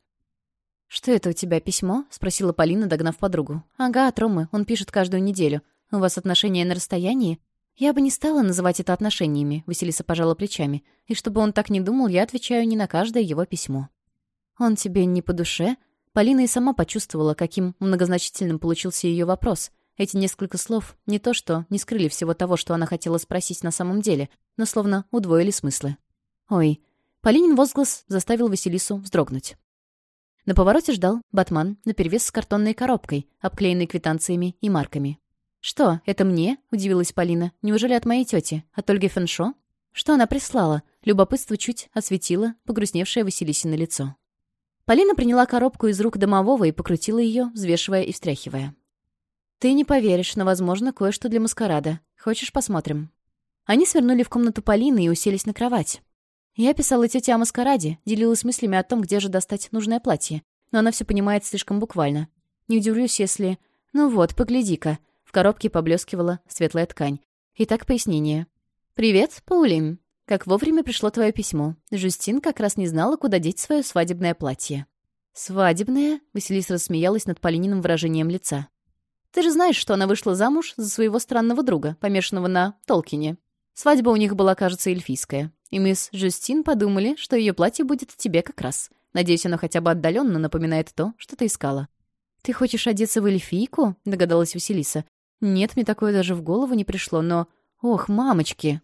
«Что это у тебя, письмо?» — спросила Полина, догнав подругу. «Ага, от Ромы. Он пишет каждую неделю. У вас отношения на расстоянии?» «Я бы не стала называть это отношениями», — Василиса пожала плечами. «И чтобы он так не думал, я отвечаю не на каждое его письмо». «Он тебе не по душе?» Полина и сама почувствовала, каким многозначительным получился ее вопрос. Эти несколько слов не то что не скрыли всего того, что она хотела спросить на самом деле, но словно удвоили смыслы. «Ой». Полинин возглас заставил Василису вздрогнуть. На повороте ждал Батман наперевес с картонной коробкой, обклеенной квитанциями и марками. «Что, это мне?» — удивилась Полина. «Неужели от моей тети? От Ольги Фэншо?» Что она прислала? Любопытство чуть осветило погрустневшее Василисино лицо. Полина приняла коробку из рук домового и покрутила ее, взвешивая и встряхивая. «Ты не поверишь, но, возможно, кое-что для маскарада. Хочешь, посмотрим?» Они свернули в комнату Полины и уселись на кровать. Я писала тете о маскараде, делилась мыслями о том, где же достать нужное платье. Но она все понимает слишком буквально. Не удивлюсь, если... Ну вот, погляди-ка. В коробке поблескивала светлая ткань. Итак, пояснение. «Привет, Паулин. Как вовремя пришло твое письмо. Жюстин как раз не знала, куда деть свое свадебное платье. «Свадебное?» — Василиса рассмеялась над Полининым выражением лица. «Ты же знаешь, что она вышла замуж за своего странного друга, помешанного на Толкине. Свадьба у них была, кажется, эльфийская. И мы с Жюстин подумали, что ее платье будет тебе как раз. Надеюсь, оно хотя бы отдаленно напоминает то, что ты искала». «Ты хочешь одеться в эльфийку?» — догадалась Василиса. «Нет, мне такое даже в голову не пришло, но...» «Ох, мамочки!»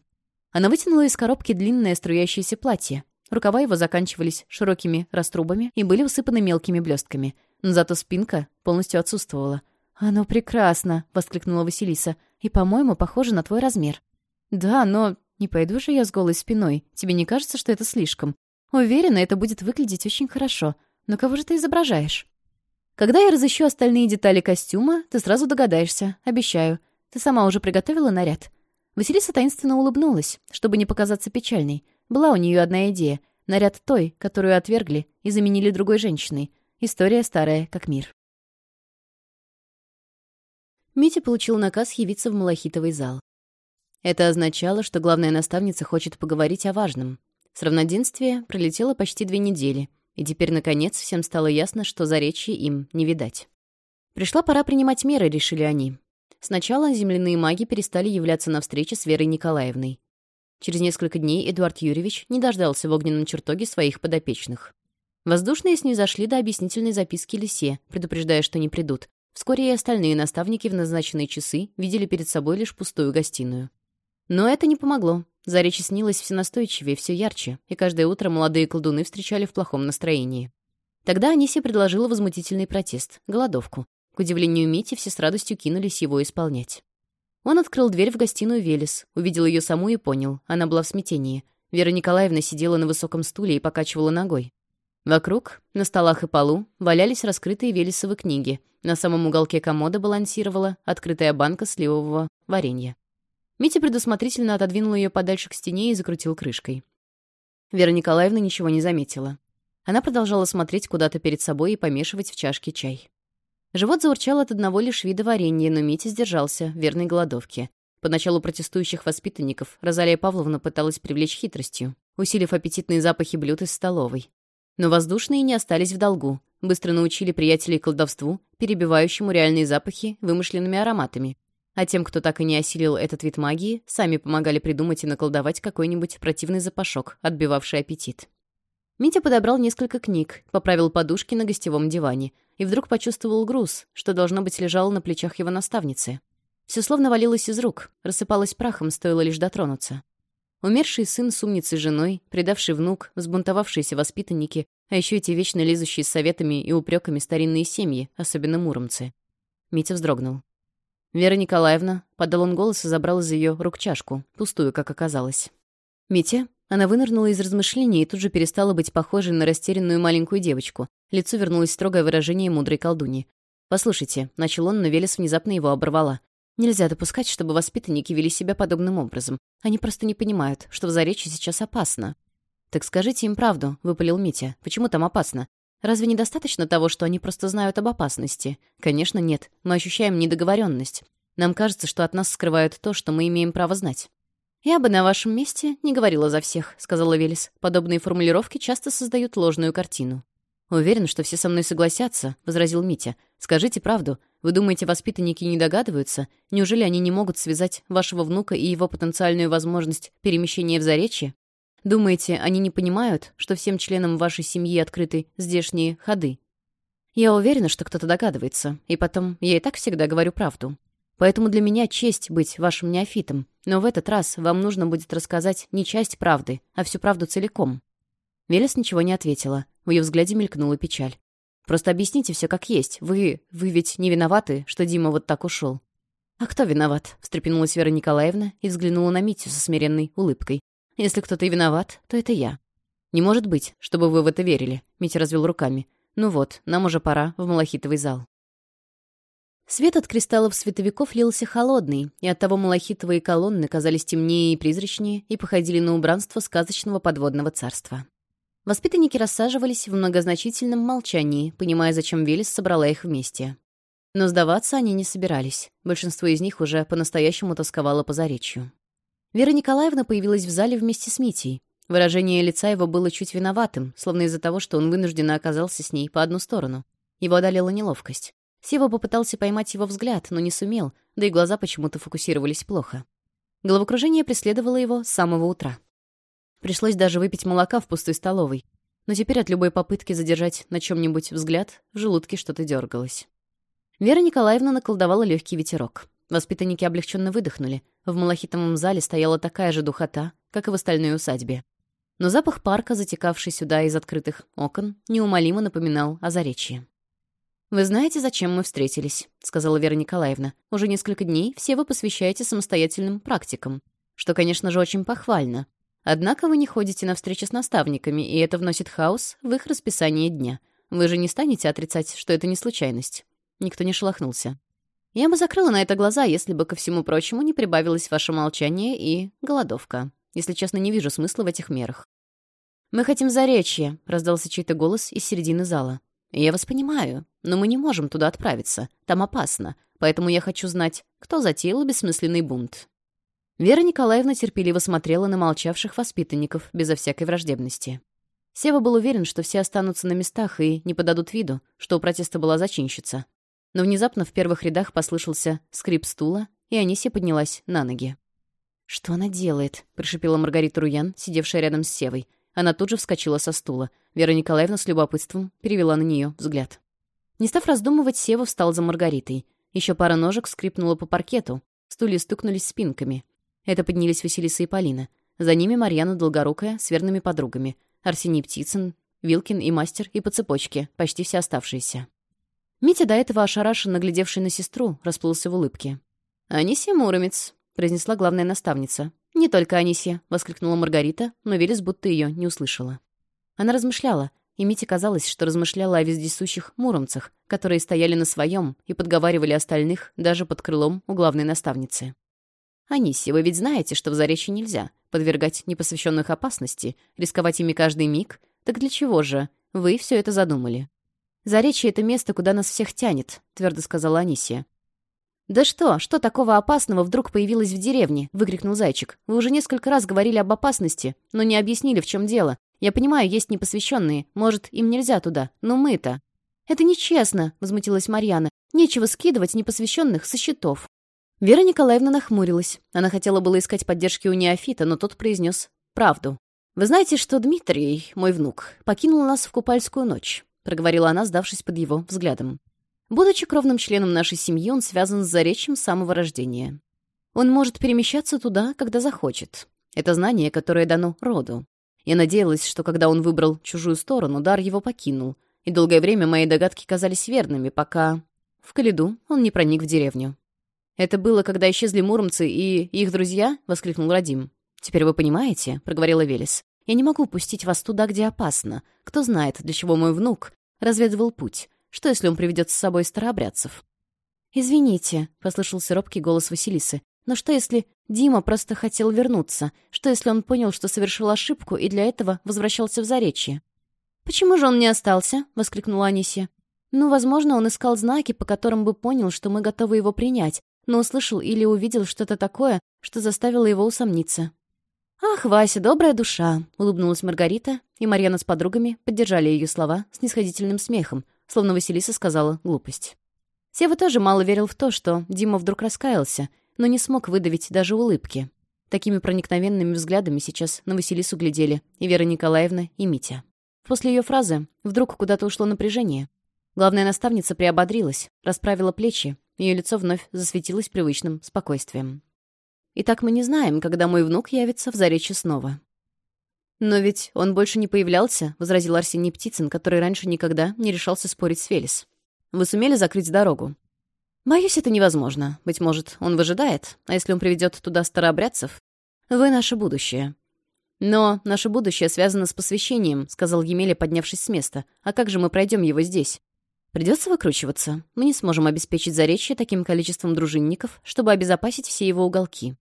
Она вытянула из коробки длинное струящееся платье. Рукава его заканчивались широкими раструбами и были усыпаны мелкими блестками. Но зато спинка полностью отсутствовала. «Оно прекрасно!» — воскликнула Василиса. «И, по-моему, похоже на твой размер». «Да, но не пойду же я с голой спиной. Тебе не кажется, что это слишком? Уверена, это будет выглядеть очень хорошо. Но кого же ты изображаешь?» «Когда я разыщу остальные детали костюма, ты сразу догадаешься. Обещаю. Ты сама уже приготовила наряд?» Василиса таинственно улыбнулась, чтобы не показаться печальной. Была у нее одна идея — наряд той, которую отвергли и заменили другой женщиной. История старая, как мир. Митя получил наказ явиться в Малахитовый зал. Это означало, что главная наставница хочет поговорить о важном. С равноденствия пролетело почти две недели, и теперь, наконец, всем стало ясно, что за речи им не видать. Пришла пора принимать меры, решили они. Сначала земляные маги перестали являться на встрече с Верой Николаевной. Через несколько дней Эдуард Юрьевич не дождался в огненном чертоге своих подопечных. Воздушные снизошли до объяснительной записки Лисе, предупреждая, что не придут. Вскоре и остальные наставники в назначенные часы видели перед собой лишь пустую гостиную. Но это не помогло. Заречь снилось все настойчивее, все ярче, и каждое утро молодые колдуны встречали в плохом настроении. Тогда Анисия предложила возмутительный протест, голодовку, к удивлению Мити, все с радостью кинулись его исполнять. Он открыл дверь в гостиную Велес, увидел ее саму и понял, она была в смятении. Вера Николаевна сидела на высоком стуле и покачивала ногой. Вокруг, на столах и полу, валялись раскрытые Велесовы книги. На самом уголке комода балансировала открытая банка сливового варенья. Митя предусмотрительно отодвинул ее подальше к стене и закрутил крышкой. Вера Николаевна ничего не заметила. Она продолжала смотреть куда-то перед собой и помешивать в чашке чай. Живот заурчал от одного лишь вида варенья, но Митя сдержался, верной голодовке. Поначалу протестующих воспитанников Розалия Павловна пыталась привлечь хитростью, усилив аппетитные запахи блюд из столовой. Но воздушные не остались в долгу, быстро научили приятелей колдовству, перебивающему реальные запахи вымышленными ароматами. А тем, кто так и не осилил этот вид магии, сами помогали придумать и наколдовать какой-нибудь противный запашок, отбивавший аппетит. Митя подобрал несколько книг, поправил подушки на гостевом диване и вдруг почувствовал груз, что, должно быть, лежал на плечах его наставницы. Все словно валилось из рук, рассыпалось прахом, стоило лишь дотронуться. Умерший сын с умницей женой, предавший внук, взбунтовавшиеся воспитанники, а еще эти вечно лезущие советами и упреками старинные семьи, особенно муромцы. Митя вздрогнул. «Вера Николаевна», — подал он голос и забрал из ее рук чашку, пустую, как оказалось. «Митя?» Она вынырнула из размышлений и тут же перестала быть похожей на растерянную маленькую девочку. Лицу вернулось строгое выражение мудрой колдуни. «Послушайте», — начал он, но Велес внезапно его оборвала. «Нельзя допускать, чтобы воспитанники вели себя подобным образом. Они просто не понимают, что в Заречье сейчас опасно». «Так скажите им правду», — выпалил Митя. «Почему там опасно? Разве недостаточно того, что они просто знают об опасности? Конечно, нет. Мы ощущаем недоговоренность. Нам кажется, что от нас скрывают то, что мы имеем право знать. «Я бы на вашем месте не говорила за всех», — сказала Велес. «Подобные формулировки часто создают ложную картину». «Уверен, что все со мной согласятся», — возразил Митя. «Скажите правду. Вы думаете, воспитанники не догадываются? Неужели они не могут связать вашего внука и его потенциальную возможность перемещения в Заречье? Думаете, они не понимают, что всем членам вашей семьи открыты здешние ходы?» «Я уверена, что кто-то догадывается. И потом, я и так всегда говорю правду. Поэтому для меня честь быть вашим неофитом. Но в этот раз вам нужно будет рассказать не часть правды, а всю правду целиком». Велес ничего не ответила. В ее взгляде мелькнула печаль. «Просто объясните все как есть. Вы... вы ведь не виноваты, что Дима вот так ушел». «А кто виноват?» — встрепенулась Вера Николаевна и взглянула на Митю со смиренной улыбкой. «Если кто-то и виноват, то это я». «Не может быть, чтобы вы в это верили», — Митя развел руками. «Ну вот, нам уже пора в Малахитовый зал». Свет от кристаллов световиков лился холодный, и оттого малахитовые колонны казались темнее и призрачнее и походили на убранство сказочного подводного царства. Воспитанники рассаживались в многозначительном молчании, понимая, зачем Велес собрала их вместе. Но сдаваться они не собирались. Большинство из них уже по-настоящему тосковало по заречью. Вера Николаевна появилась в зале вместе с Митей. Выражение лица его было чуть виноватым, словно из-за того, что он вынужденно оказался с ней по одну сторону. Его одолела неловкость. Сева попытался поймать его взгляд, но не сумел, да и глаза почему-то фокусировались плохо. Головокружение преследовало его с самого утра. Пришлось даже выпить молока в пустой столовой. Но теперь от любой попытки задержать на чем-нибудь взгляд в желудке что-то дергалось. Вера Николаевна наколдовала легкий ветерок. Воспитанники облегченно выдохнули. В малахитовом зале стояла такая же духота, как и в остальной усадьбе. Но запах парка, затекавший сюда из открытых окон, неумолимо напоминал о заречье. «Вы знаете, зачем мы встретились», — сказала Вера Николаевна. «Уже несколько дней все вы посвящаете самостоятельным практикам, что, конечно же, очень похвально. Однако вы не ходите на встречи с наставниками, и это вносит хаос в их расписание дня. Вы же не станете отрицать, что это не случайность». Никто не шелохнулся. «Я бы закрыла на это глаза, если бы, ко всему прочему, не прибавилось ваше молчание и голодовка. Если честно, не вижу смысла в этих мерах». «Мы хотим заречье, — раздался чей-то голос из середины зала. «Я вас понимаю, но мы не можем туда отправиться. Там опасно. Поэтому я хочу знать, кто затеял бессмысленный бунт». Вера Николаевна терпеливо смотрела на молчавших воспитанников безо всякой враждебности. Сева был уверен, что все останутся на местах и не подадут виду, что у протеста была зачинщица. Но внезапно в первых рядах послышался скрип стула, и Анисия поднялась на ноги. «Что она делает?» — прошипела Маргарита Руян, сидевшая рядом с Севой — она тут же вскочила со стула. Вера Николаевна с любопытством перевела на нее взгляд. Не став раздумывать, Сева встал за Маргаритой. Еще пара ножек скрипнула по паркету. Стулья стукнулись спинками. Это поднялись Василиса и Полина. За ними Марьяна Долгорукая с верными подругами. Арсений Птицын, Вилкин и Мастер и по цепочке, почти все оставшиеся. Митя, до этого ошарашенно глядевший на сестру, расплылся в улыбке. «Анисия Муромец», — произнесла главная наставница, «Не только Анисия», — воскликнула Маргарита, но Велес будто ее не услышала. Она размышляла, и Мите казалось, что размышляла о вездесущих муромцах, которые стояли на своем и подговаривали остальных даже под крылом у главной наставницы. «Анисия, вы ведь знаете, что в Заречье нельзя подвергать непосвященных опасности, рисковать ими каждый миг. Так для чего же? Вы все это задумали». «Заречье — это место, куда нас всех тянет», — твердо сказала Анисия. «Да что? Что такого опасного вдруг появилось в деревне?» — выкрикнул Зайчик. «Вы уже несколько раз говорили об опасности, но не объяснили, в чем дело. Я понимаю, есть непосвященные. Может, им нельзя туда. Но мы-то...» «Это нечестно», — возмутилась Марьяна. «Нечего скидывать непосвященных со счетов». Вера Николаевна нахмурилась. Она хотела было искать поддержки у Неофита, но тот произнес правду. «Вы знаете, что Дмитрий, мой внук, покинул нас в купальскую ночь», — проговорила она, сдавшись под его взглядом. Будучи кровным членом нашей семьи, он связан с Заречьем самого рождения. Он может перемещаться туда, когда захочет. Это знание, которое дано роду. Я надеялась, что когда он выбрал чужую сторону, дар его покинул, и долгое время мои догадки казались верными, пока... В Каледу он не проник в деревню. «Это было, когда исчезли муромцы и их друзья?» — воскликнул Радим. «Теперь вы понимаете?» — проговорила Велес. «Я не могу пустить вас туда, где опасно. Кто знает, для чего мой внук разведывал путь. Что, если он приведет с собой старообрядцев? «Извините», — послышался робкий голос Василисы, «но что, если Дима просто хотел вернуться? Что, если он понял, что совершил ошибку и для этого возвращался в Заречье?» «Почему же он не остался?» — воскликнула Анисия. «Ну, возможно, он искал знаки, по которым бы понял, что мы готовы его принять, но услышал или увидел что-то такое, что заставило его усомниться». «Ах, Вася, добрая душа!» — улыбнулась Маргарита, и Марьяна с подругами поддержали ее слова с нисходительным смехом, словно Василиса сказала глупость. Сева тоже мало верил в то, что Дима вдруг раскаялся, но не смог выдавить даже улыбки. Такими проникновенными взглядами сейчас на Василису глядели и Вера Николаевна, и Митя. После ее фразы вдруг куда-то ушло напряжение. Главная наставница приободрилась, расправила плечи, ее лицо вновь засветилось привычным спокойствием. «Итак мы не знаем, когда мой внук явится в Заречье снова», «Но ведь он больше не появлялся», — возразил Арсений Птицын, который раньше никогда не решался спорить с Фелис. «Вы сумели закрыть дорогу?» «Боюсь, это невозможно. Быть может, он выжидает, а если он приведет туда старообрядцев? Вы — наше будущее». «Но наше будущее связано с посвящением», — сказал Емеля, поднявшись с места. «А как же мы пройдем его здесь?» «Придется выкручиваться. Мы не сможем обеспечить Заречье таким количеством дружинников, чтобы обезопасить все его уголки.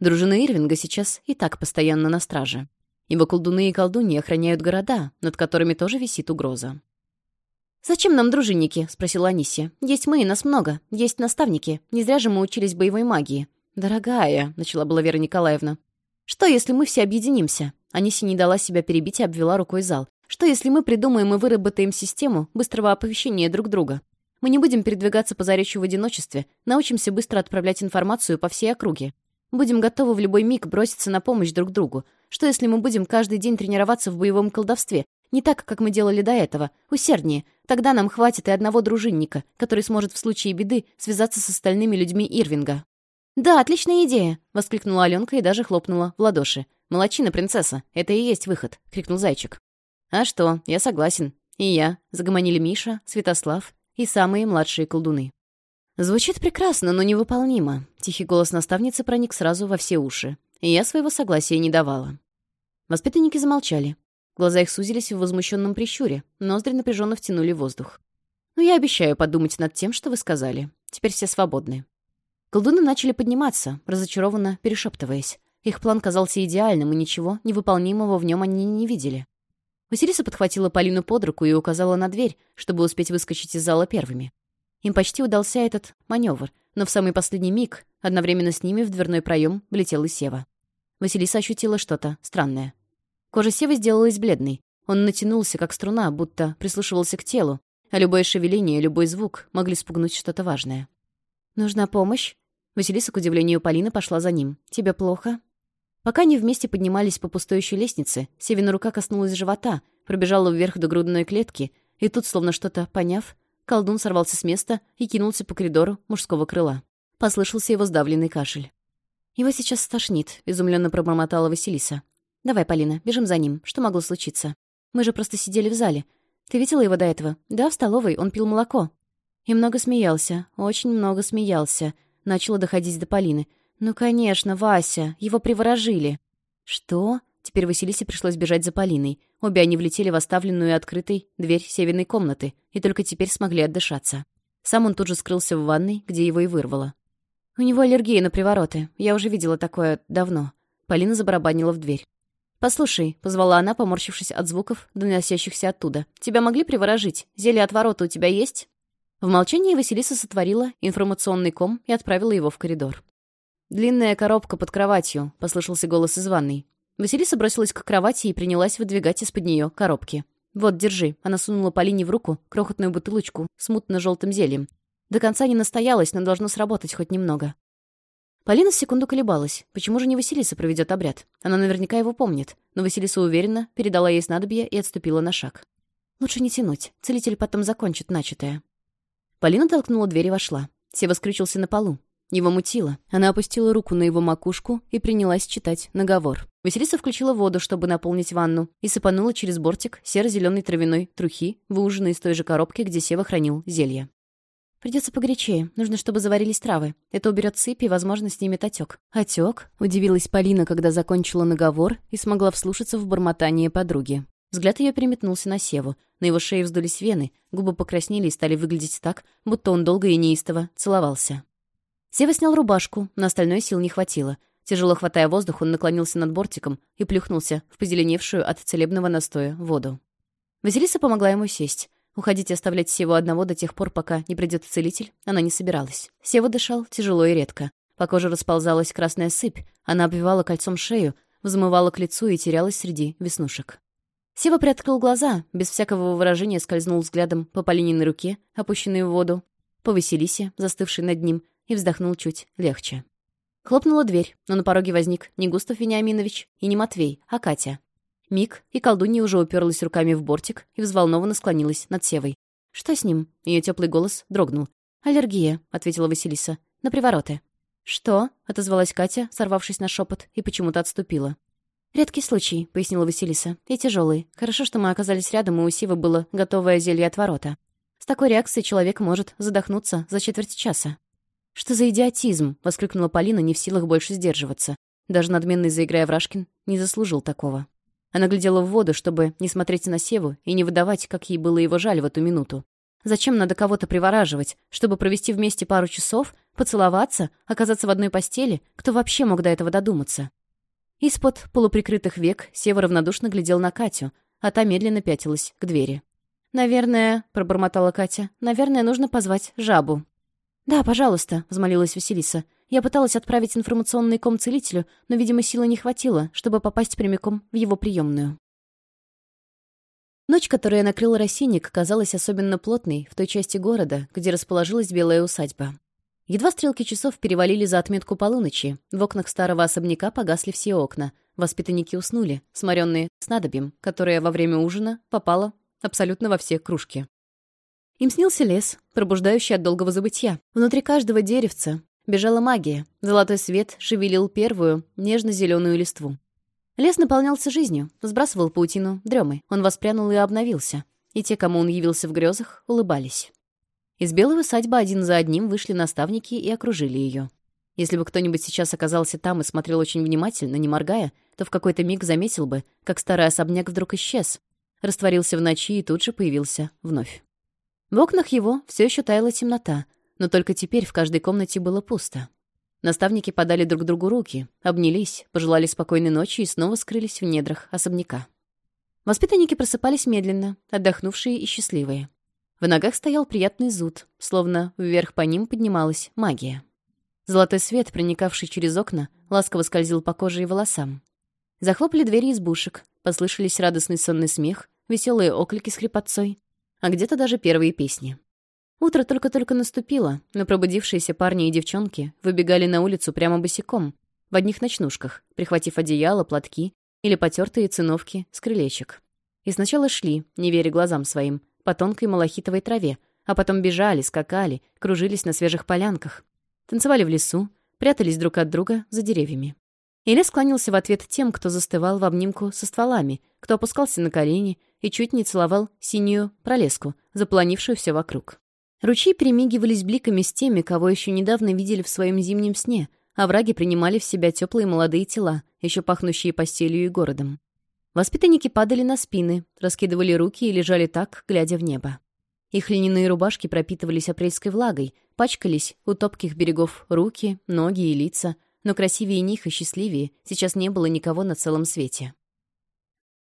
Дружина Ирвинга сейчас и так постоянно на страже» ибо колдуны и колдуньи охраняют города, над которыми тоже висит угроза. «Зачем нам дружинники?» — спросила Анисия. «Есть мы, и нас много. Есть наставники. Не зря же мы учились боевой магии». «Дорогая», — начала была Вера Николаевна. «Что, если мы все объединимся?» Аниси не дала себя перебить и обвела рукой зал. «Что, если мы придумаем и выработаем систему быстрого оповещения друг друга? Мы не будем передвигаться по заречью в одиночестве, научимся быстро отправлять информацию по всей округе. Будем готовы в любой миг броситься на помощь друг другу, что если мы будем каждый день тренироваться в боевом колдовстве, не так, как мы делали до этого, усерднее, тогда нам хватит и одного дружинника, который сможет в случае беды связаться с остальными людьми Ирвинга». «Да, отличная идея!» — воскликнула Аленка и даже хлопнула в ладоши. «Молодчина, принцесса, это и есть выход!» — крикнул зайчик. «А что, я согласен. И я», — загомонили Миша, Святослав и самые младшие колдуны. «Звучит прекрасно, но невыполнимо», — тихий голос наставницы проник сразу во все уши. Я своего согласия не давала. Воспитанники замолчали. Глаза их сузились в возмущенном прищуре, ноздри напряженно втянули воздух. «Но я обещаю подумать над тем, что вы сказали. Теперь все свободны». Колдуны начали подниматься, разочарованно перешептываясь. Их план казался идеальным, и ничего невыполнимого в нем они не видели. Василиса подхватила Полину под руку и указала на дверь, чтобы успеть выскочить из зала первыми. Им почти удался этот маневр, но в самый последний миг Одновременно с ними в дверной проем влетел и Сева. Василиса ощутила что-то странное. Кожа Севы сделалась бледной. Он натянулся, как струна, будто прислушивался к телу, а любое шевеление, любой звук могли спугнуть что-то важное. «Нужна помощь?» Василиса, к удивлению Полины, пошла за ним. «Тебе плохо?» Пока они вместе поднимались по пустующей лестнице, Севина рука коснулась живота, пробежала вверх до грудной клетки, и тут, словно что-то поняв, колдун сорвался с места и кинулся по коридору мужского крыла. Послышался его сдавленный кашель. «Его сейчас стошнит», — изумленно пробормотала Василиса. «Давай, Полина, бежим за ним. Что могло случиться? Мы же просто сидели в зале. Ты видела его до этого? Да, в столовой. Он пил молоко». И много смеялся. Очень много смеялся. начало доходить до Полины. «Ну, конечно, Вася. Его приворожили». «Что?» Теперь Василисе пришлось бежать за Полиной. Обе они влетели в оставленную открытой дверь северной комнаты и только теперь смогли отдышаться. Сам он тут же скрылся в ванной, где его и вырвало. «У него аллергия на привороты. Я уже видела такое давно». Полина забарабанила в дверь. «Послушай», — позвала она, поморщившись от звуков, доносящихся оттуда. «Тебя могли приворожить? Зелье от ворота у тебя есть?» В молчании Василиса сотворила информационный ком и отправила его в коридор. «Длинная коробка под кроватью», — послышался голос из ванной. Василиса бросилась к кровати и принялась выдвигать из-под нее коробки. «Вот, держи». Она сунула Полине в руку крохотную бутылочку с мутно-желтым зельем, до конца не настоялась, но должно сработать хоть немного. Полина секунду колебалась. Почему же не Василиса проведет обряд? Она наверняка его помнит. Но Василиса уверенно передала ей снадобье и отступила на шаг. Лучше не тянуть. Целитель потом закончит начатое. Полина толкнула дверь и вошла. Сева скрючился на полу. Его мутило. Она опустила руку на его макушку и принялась читать наговор. Василиса включила воду, чтобы наполнить ванну, и сыпанула через бортик серо-зеленой травяной трухи, выуженной из той же коробки, где Сева хранил зелье. Придется погорячее. Нужно, чтобы заварились травы. Это уберет сыпь и, возможно, снимет отек. Отек? Удивилась Полина, когда закончила наговор и смогла вслушаться в бормотание подруги. Взгляд ее переметнулся на Севу. На его шее вздулись вены, губы покраснели и стали выглядеть так, будто он долго и неистово целовался. Сева снял рубашку, на остальное сил не хватило. Тяжело хватая воздух, он наклонился над бортиком и плюхнулся в позеленевшую от целебного настоя воду. Василиса помогла ему сесть. Уходить и оставлять Севу одного до тех пор, пока не придет целитель, она не собиралась. Сева дышал тяжело и редко. По коже расползалась красная сыпь, она обвивала кольцом шею, взмывала к лицу и терялась среди веснушек. Сева приоткрыл глаза, без всякого выражения скользнул взглядом по Полининой руке, опущенной в воду, по Василисе, застывшей над ним, и вздохнул чуть легче. Хлопнула дверь, но на пороге возник не Густав Вениаминович и не Матвей, а Катя. Миг, и колдунья уже уперлась руками в бортик и взволнованно склонилась над Севой. «Что с ним?» Ее теплый голос дрогнул. «Аллергия», — ответила Василиса. «На привороты». «Что?» — отозвалась Катя, сорвавшись на шепот, и почему-то отступила. «Редкий случай», — пояснила Василиса. «И тяжелый. Хорошо, что мы оказались рядом, и у Сивы было готовое зелье от ворота. С такой реакцией человек может задохнуться за четверть часа». «Что за идиотизм?» — воскликнула Полина, не в силах больше сдерживаться. Даже надменный заиграя Врашкин не заслужил такого. Она глядела в воду, чтобы не смотреть на Севу и не выдавать, как ей было его жаль в эту минуту. Зачем надо кого-то привораживать, чтобы провести вместе пару часов, поцеловаться, оказаться в одной постели? Кто вообще мог до этого додуматься? Из-под полуприкрытых век Сева равнодушно глядел на Катю, а та медленно пятилась к двери. «Наверное», — пробормотала Катя, — «наверное, нужно позвать жабу». «Да, пожалуйста», — взмолилась Василиса. Я пыталась отправить информационный ком целителю, но, видимо, силы не хватило, чтобы попасть прямиком в его приемную. Ночь, которая накрыла рассеянник, казалась особенно плотной в той части города, где расположилась белая усадьба. Едва стрелки часов перевалили за отметку полуночи, в окнах старого особняка погасли все окна, воспитанники уснули, сморенные снадобьем, которое во время ужина попало абсолютно во все кружки. Им снился лес, пробуждающий от долгого забытья. Внутри каждого деревца, бежала магия. Золотой свет шевелил первую, нежно-зеленую листву. Лес наполнялся жизнью, сбрасывал паутину дремы. Он воспрянул и обновился. И те, кому он явился в грезах, улыбались. Из белого садьба один за одним вышли наставники и окружили ее. Если бы кто-нибудь сейчас оказался там и смотрел очень внимательно, не моргая, то в какой-то миг заметил бы, как старый особняк вдруг исчез, растворился в ночи и тут же появился вновь. В окнах его все еще таяла темнота — но только теперь в каждой комнате было пусто. Наставники подали друг другу руки, обнялись, пожелали спокойной ночи и снова скрылись в недрах особняка. Воспитанники просыпались медленно, отдохнувшие и счастливые. В ногах стоял приятный зуд, словно вверх по ним поднималась магия. Золотой свет, проникавший через окна, ласково скользил по коже и волосам. Захлопали двери избушек, послышались радостный сонный смех, веселые оклики с хрипотцой, а где-то даже первые песни. Утро только-только наступило, но пробудившиеся парни и девчонки выбегали на улицу прямо босиком, в одних ночнушках, прихватив одеяло, платки или потертые циновки с крылечек. И сначала шли, не веря глазам своим, по тонкой малахитовой траве, а потом бежали, скакали, кружились на свежих полянках, танцевали в лесу, прятались друг от друга за деревьями. И лес клонился в ответ тем, кто застывал в обнимку со стволами, кто опускался на колени и чуть не целовал синюю пролеску, запланившую все вокруг. Ручьи примигивались бликами с теми, кого еще недавно видели в своем зимнем сне, а враги принимали в себя теплые молодые тела, еще пахнущие постелью и городом. Воспитанники падали на спины, раскидывали руки и лежали так, глядя в небо. Их льняные рубашки пропитывались апрельской влагой, пачкались у топких берегов руки, ноги и лица, но красивее них и счастливее сейчас не было никого на целом свете.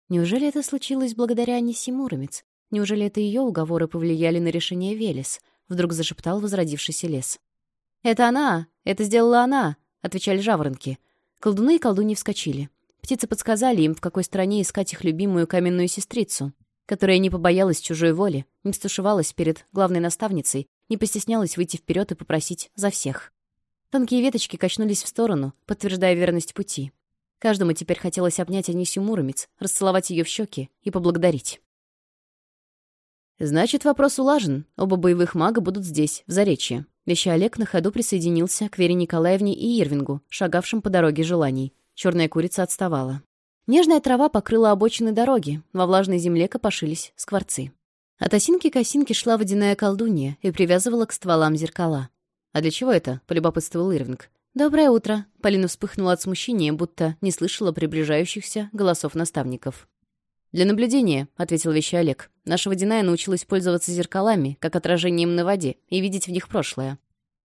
Неужели это случилось благодаря Анисе Муромец? Неужели это ее уговоры повлияли на решение Велес? Вдруг зашептал возродившийся лес. «Это она! Это сделала она!» — отвечали жаворонки. Колдуны и колдуньи вскочили. Птицы подсказали им, в какой стране искать их любимую каменную сестрицу, которая не побоялась чужой воли, не стушевалась перед главной наставницей, не постеснялась выйти вперед и попросить за всех. Тонкие веточки качнулись в сторону, подтверждая верность пути. Каждому теперь хотелось обнять анисю Муромец, расцеловать ее в щеки и поблагодарить. «Значит, вопрос улажен. Оба боевых мага будут здесь, в Заречье». Вещи Олег на ходу присоединился к Вере Николаевне и Ирвингу, шагавшим по дороге желаний. Черная курица отставала. Нежная трава покрыла обочины дороги, во влажной земле копошились скворцы. От осинки к осинке шла водяная колдунья и привязывала к стволам зеркала. «А для чего это?» — полюбопытствовал Ирвинг. «Доброе утро!» — Полина вспыхнула от смущения, будто не слышала приближающихся голосов наставников. «Для наблюдения», — ответил вещий Олег. «Наша водяная научилась пользоваться зеркалами, как отражением на воде, и видеть в них прошлое».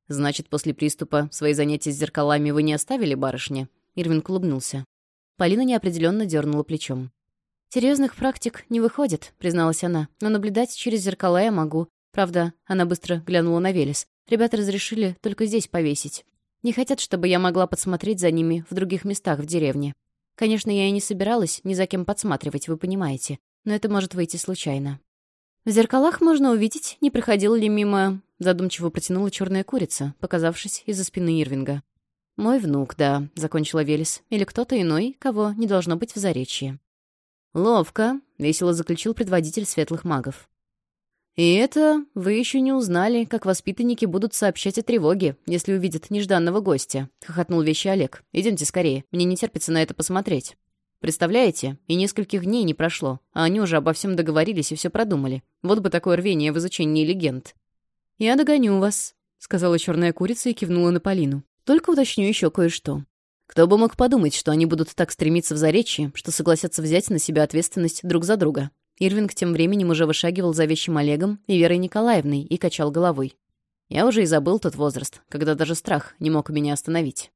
«Значит, после приступа свои занятия с зеркалами вы не оставили, барышня?» Ирвин улыбнулся. Полина неопределенно дернула плечом. «Серьезных практик не выходит», — призналась она, «но наблюдать через зеркала я могу. Правда, она быстро глянула на Велес. Ребята разрешили только здесь повесить. Не хотят, чтобы я могла подсмотреть за ними в других местах в деревне». Конечно, я и не собиралась ни за кем подсматривать, вы понимаете, но это может выйти случайно. В зеркалах можно увидеть, не проходила ли мимо... Задумчиво протянула черная курица, показавшись из-за спины Ирвинга. «Мой внук, да», — закончила Велес, «или кто-то иной, кого не должно быть в заречье». «Ловко», — весело заключил предводитель светлых магов. И это вы еще не узнали, как воспитанники будут сообщать о тревоге, если увидят нежданного гостя», — хохотнул вещи Олег. «Идемте скорее, мне не терпится на это посмотреть». Представляете, и нескольких дней не прошло, а они уже обо всем договорились и все продумали. Вот бы такое рвение в изучении легенд. «Я догоню вас», — сказала черная курица и кивнула на Полину. «Только уточню еще кое-что. Кто бы мог подумать, что они будут так стремиться в заречье, что согласятся взять на себя ответственность друг за друга. Ирвинг тем временем уже вышагивал за вещим Олегом и Верой Николаевной и качал головой. Я уже и забыл тот возраст, когда даже страх не мог меня остановить.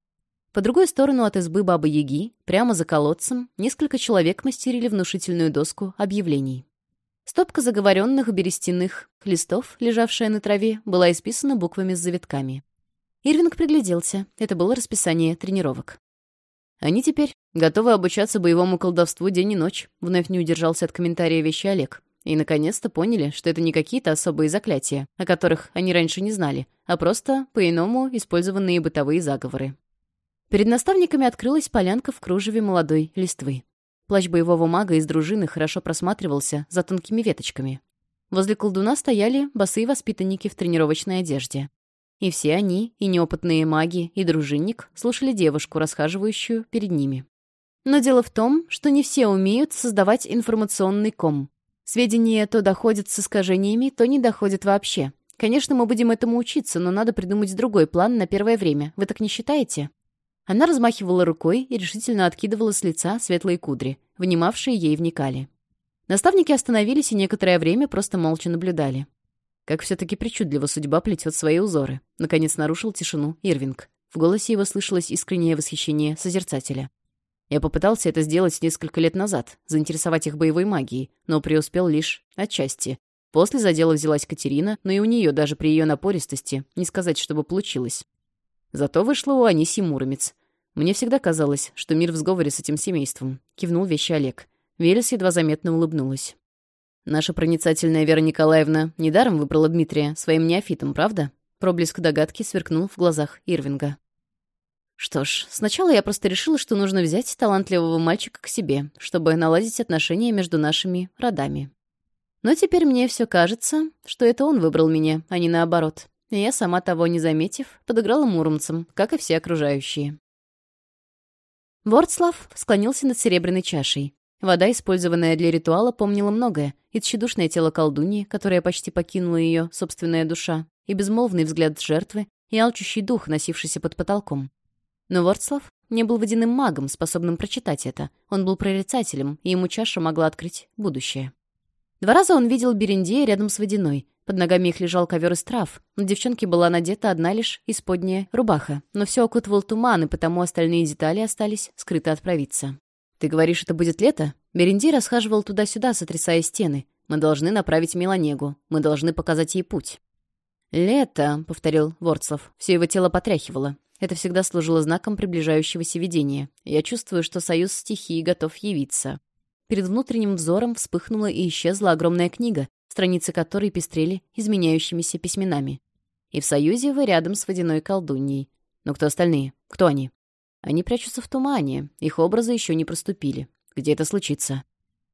По другой сторону от избы Бабы-Яги, прямо за колодцем, несколько человек мастерили внушительную доску объявлений. Стопка заговоренных берестяных листов, лежавшая на траве, была исписана буквами с завитками. Ирвинг пригляделся. Это было расписание тренировок. Они теперь Готовы обучаться боевому колдовству день и ночь», — вновь не удержался от комментария вещи Олег. И, наконец-то, поняли, что это не какие-то особые заклятия, о которых они раньше не знали, а просто, по-иному, использованные бытовые заговоры. Перед наставниками открылась полянка в кружеве молодой листвы. Плащ боевого мага из дружины хорошо просматривался за тонкими веточками. Возле колдуна стояли босые воспитанники в тренировочной одежде. И все они, и неопытные маги, и дружинник, слушали девушку, расхаживающую перед ними. Но дело в том, что не все умеют создавать информационный ком. Сведения то доходят с искажениями, то не доходят вообще. Конечно, мы будем этому учиться, но надо придумать другой план на первое время. Вы так не считаете?» Она размахивала рукой и решительно откидывала с лица светлые кудри. Внимавшие ей вникали. Наставники остановились и некоторое время просто молча наблюдали. Как все-таки причудливо судьба плетет свои узоры. Наконец нарушил тишину Ирвинг. В голосе его слышалось искреннее восхищение созерцателя. Я попытался это сделать несколько лет назад, заинтересовать их боевой магией, но преуспел лишь отчасти. После за дело взялась Катерина, но и у нее даже при ее напористости не сказать, чтобы получилось. Зато вышла у Аниси Муромец. «Мне всегда казалось, что мир в сговоре с этим семейством», — кивнул вещи Олег. Велес едва заметно улыбнулась. «Наша проницательная Вера Николаевна недаром выбрала Дмитрия своим неофитом, правда?» Проблеск догадки сверкнул в глазах Ирвинга. Что ж, сначала я просто решила, что нужно взять талантливого мальчика к себе, чтобы наладить отношения между нашими родами. Но теперь мне все кажется, что это он выбрал меня, а не наоборот. И я, сама того не заметив, подыграла муромцам, как и все окружающие. Вордслав склонился над серебряной чашей. Вода, использованная для ритуала, помнила многое, и тщедушное тело колдуньи, которое почти покинула ее собственная душа, и безмолвный взгляд жертвы, и алчущий дух, носившийся под потолком. Но Ворцлав не был водяным магом, способным прочитать это. Он был прорицателем, и ему чаша могла открыть будущее. Два раза он видел Берендея рядом с водяной. Под ногами их лежал ковер из трав. На девчонке была надета одна лишь исподняя рубаха. Но все окутывал туман, и потому остальные детали остались скрыты от провидца. «Ты говоришь, это будет лето?» Берендей расхаживал туда-сюда, сотрясая стены. «Мы должны направить Меланегу. Мы должны показать ей путь». «Лето», — повторил Ворцлов. Все его тело потряхивало. Это всегда служило знаком приближающегося видения. Я чувствую, что союз стихии готов явиться. Перед внутренним взором вспыхнула и исчезла огромная книга, страницы которой пестрели изменяющимися письменами. И в союзе вы рядом с водяной колдуньей. Но кто остальные? Кто они? Они прячутся в тумане, их образы еще не проступили. Где это случится?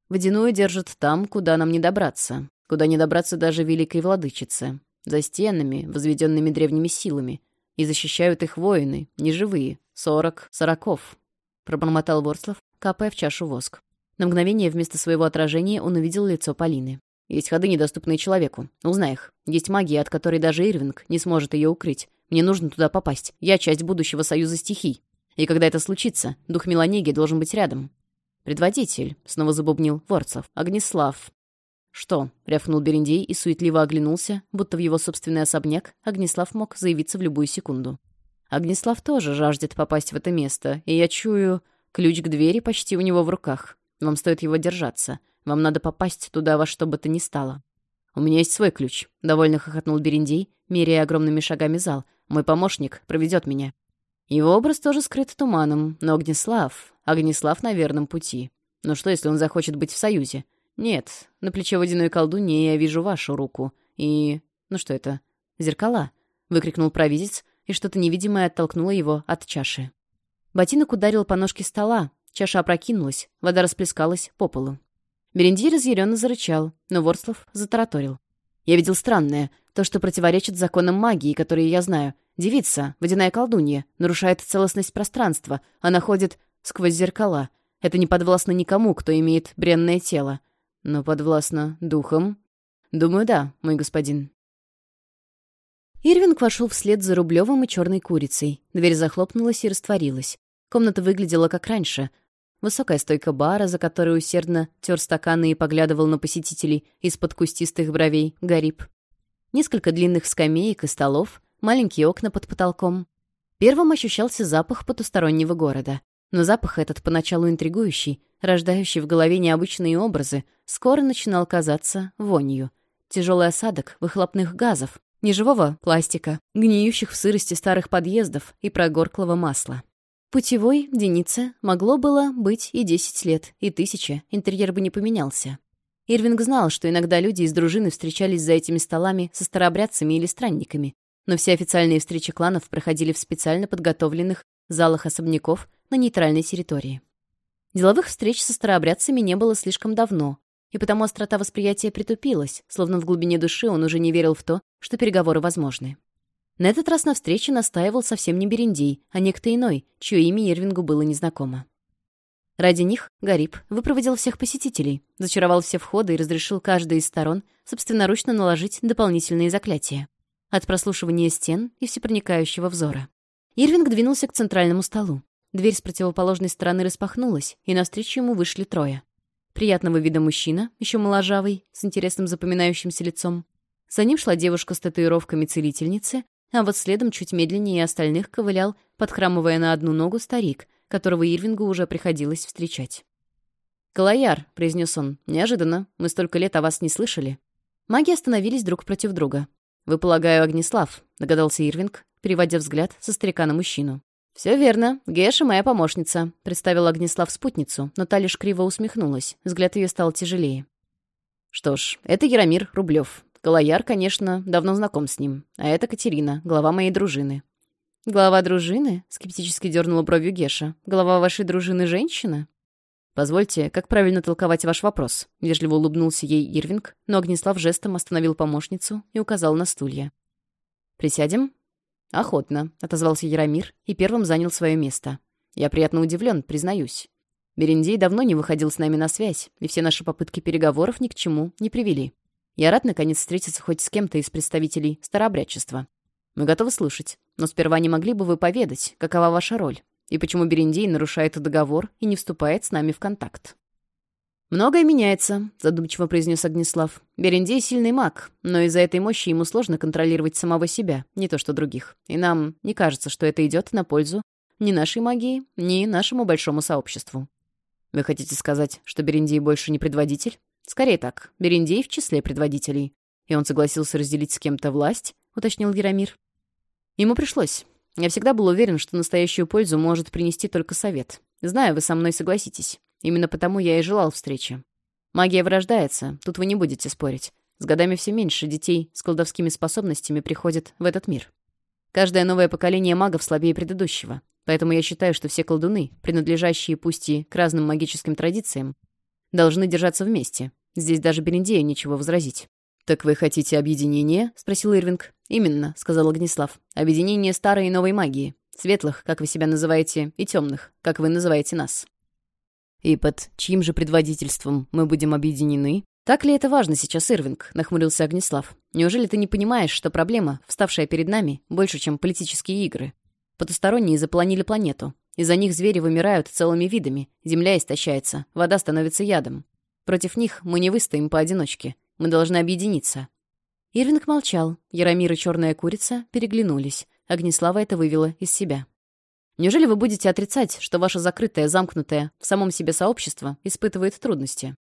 Водяную держат там, куда нам не добраться. Куда не добраться даже великой владычице. За стенами, возведенными древними силами — и защищают их воины, неживые, сорок сороков», — пробормотал Ворслов, капая в чашу воск. На мгновение вместо своего отражения он увидел лицо Полины. «Есть ходы, недоступные человеку. Узнай их. Есть магия, от которой даже Ирвинг не сможет ее укрыть. Мне нужно туда попасть. Я часть будущего союза стихий. И когда это случится, дух Меланеги должен быть рядом». «Предводитель», — снова забубнил Ворцлов. «Огнеслав, «Что?» — рявкнул Берендей и суетливо оглянулся, будто в его собственный особняк Огнеслав мог заявиться в любую секунду. «Огнеслав тоже жаждет попасть в это место, и я чую... Ключ к двери почти у него в руках. Вам стоит его держаться. Вам надо попасть туда во что бы то ни стало». «У меня есть свой ключ», — довольно хохотнул Берендей, меряя огромными шагами зал. «Мой помощник проведет меня». Его образ тоже скрыт туманом, но Огнеслав... Огнеслав на верном пути. Но что, если он захочет быть в союзе? «Нет, на плече водяной колдуньи я вижу вашу руку. И... ну что это? Зеркала?» — выкрикнул провидец, и что-то невидимое оттолкнуло его от чаши. Ботинок ударил по ножке стола, чаша опрокинулась, вода расплескалась по полу. Берендей разъяренно зарычал, но Ворслов затараторил. «Я видел странное, то, что противоречит законам магии, которые я знаю. Девица, водяная колдунья, нарушает целостность пространства, она ходит сквозь зеркала. Это не подвластно никому, кто имеет бренное тело. Ну, но подвластна духом?» «Думаю, да, мой господин». Ирвинг вошел вслед за Рублевым и черной курицей. Дверь захлопнулась и растворилась. Комната выглядела как раньше. Высокая стойка бара, за которой усердно тер стаканы и поглядывал на посетителей из-под кустистых бровей, гориб. Несколько длинных скамеек и столов, маленькие окна под потолком. Первым ощущался запах потустороннего города но запах этот, поначалу интригующий, рождающий в голове необычные образы, скоро начинал казаться вонью. Тяжелый осадок выхлопных газов, неживого пластика, гниющих в сырости старых подъездов и прогорклого масла. Путевой, Денице, могло было быть и 10 лет, и тысяча, интерьер бы не поменялся. Ирвинг знал, что иногда люди из дружины встречались за этими столами со старообрядцами или странниками, но все официальные встречи кланов проходили в специально подготовленных залах особняков на нейтральной территории. Деловых встреч со старообрядцами не было слишком давно, и потому острота восприятия притупилась, словно в глубине души он уже не верил в то, что переговоры возможны. На этот раз на встрече настаивал совсем не Берендей, а некто иной, чье имя Ирвингу было незнакомо. Ради них Гариб выпроводил всех посетителей, зачаровал все входы и разрешил каждой из сторон собственноручно наложить дополнительные заклятия от прослушивания стен и всепроникающего взора. Ирвинг двинулся к центральному столу. Дверь с противоположной стороны распахнулась, и навстречу ему вышли трое. Приятного вида мужчина, еще моложавый, с интересным запоминающимся лицом. За ним шла девушка с татуировками целительницы, а вот следом чуть медленнее остальных ковылял, подхрамывая на одну ногу, старик, которого Ирвингу уже приходилось встречать. «Калаяр», — произнес он, — «неожиданно, мы столько лет о вас не слышали». Маги остановились друг против друга. «Вы, полагаю, Огнеслав», — догадался Ирвинг, переводя взгляд со старика на мужчину. «Все верно. Геша моя помощница», — представил Огнеслав спутницу, но та лишь криво усмехнулась. Взгляд ее стал тяжелее. «Что ж, это Яромир Рублев. Голояр, конечно, давно знаком с ним. А это Катерина, глава моей дружины». «Глава дружины?» — скептически дернула бровью Геша. «Глава вашей дружины женщина?» «Позвольте, как правильно толковать ваш вопрос?» — вежливо улыбнулся ей Ирвинг, но Огнеслав жестом остановил помощницу и указал на стулья. «Присядем?» «Охотно», — отозвался Яромир и первым занял свое место. «Я приятно удивлен, признаюсь. Берендей давно не выходил с нами на связь, и все наши попытки переговоров ни к чему не привели. Я рад, наконец, встретиться хоть с кем-то из представителей старообрядчества. Мы готовы слушать, но сперва не могли бы вы поведать, какова ваша роль, и почему Берендей нарушает договор и не вступает с нами в контакт?» «Многое меняется», — задумчиво произнес Огнеслав. «Берендей сильный маг, но из-за этой мощи ему сложно контролировать самого себя, не то что других. И нам не кажется, что это идет на пользу ни нашей магии, ни нашему большому сообществу». «Вы хотите сказать, что Берендей больше не предводитель?» «Скорее так. Берендей в числе предводителей». «И он согласился разделить с кем-то власть?» — уточнил Герамир. «Ему пришлось. Я всегда был уверен, что настоящую пользу может принести только совет. Знаю, вы со мной согласитесь. Именно потому я и желал встречи. Магия врождается, тут вы не будете спорить. С годами все меньше детей с колдовскими способностями приходит в этот мир. Каждое новое поколение магов слабее предыдущего. Поэтому я считаю, что все колдуны, принадлежащие пусть и к разным магическим традициям, должны держаться вместе. Здесь даже Берендею нечего возразить. «Так вы хотите объединение?» — спросил Ирвинг. «Именно», — сказал Огнеслав. «Объединение старой и новой магии. Светлых, как вы себя называете, и темных, как вы называете нас. «И под чьим же предводительством мы будем объединены?» «Так ли это важно сейчас, Ирвинг?» — нахмурился Огнислав. «Неужели ты не понимаешь, что проблема, вставшая перед нами, больше, чем политические игры? Потусторонние запланили планету. Из-за них звери вымирают целыми видами, земля истощается, вода становится ядом. Против них мы не выстоим поодиночке. Мы должны объединиться». Ирвинг молчал. Яромир и черная курица переглянулись. Огнислава это вывело из себя. Неужели вы будете отрицать, что ваше закрытое, замкнутое в самом себе сообщество испытывает трудности?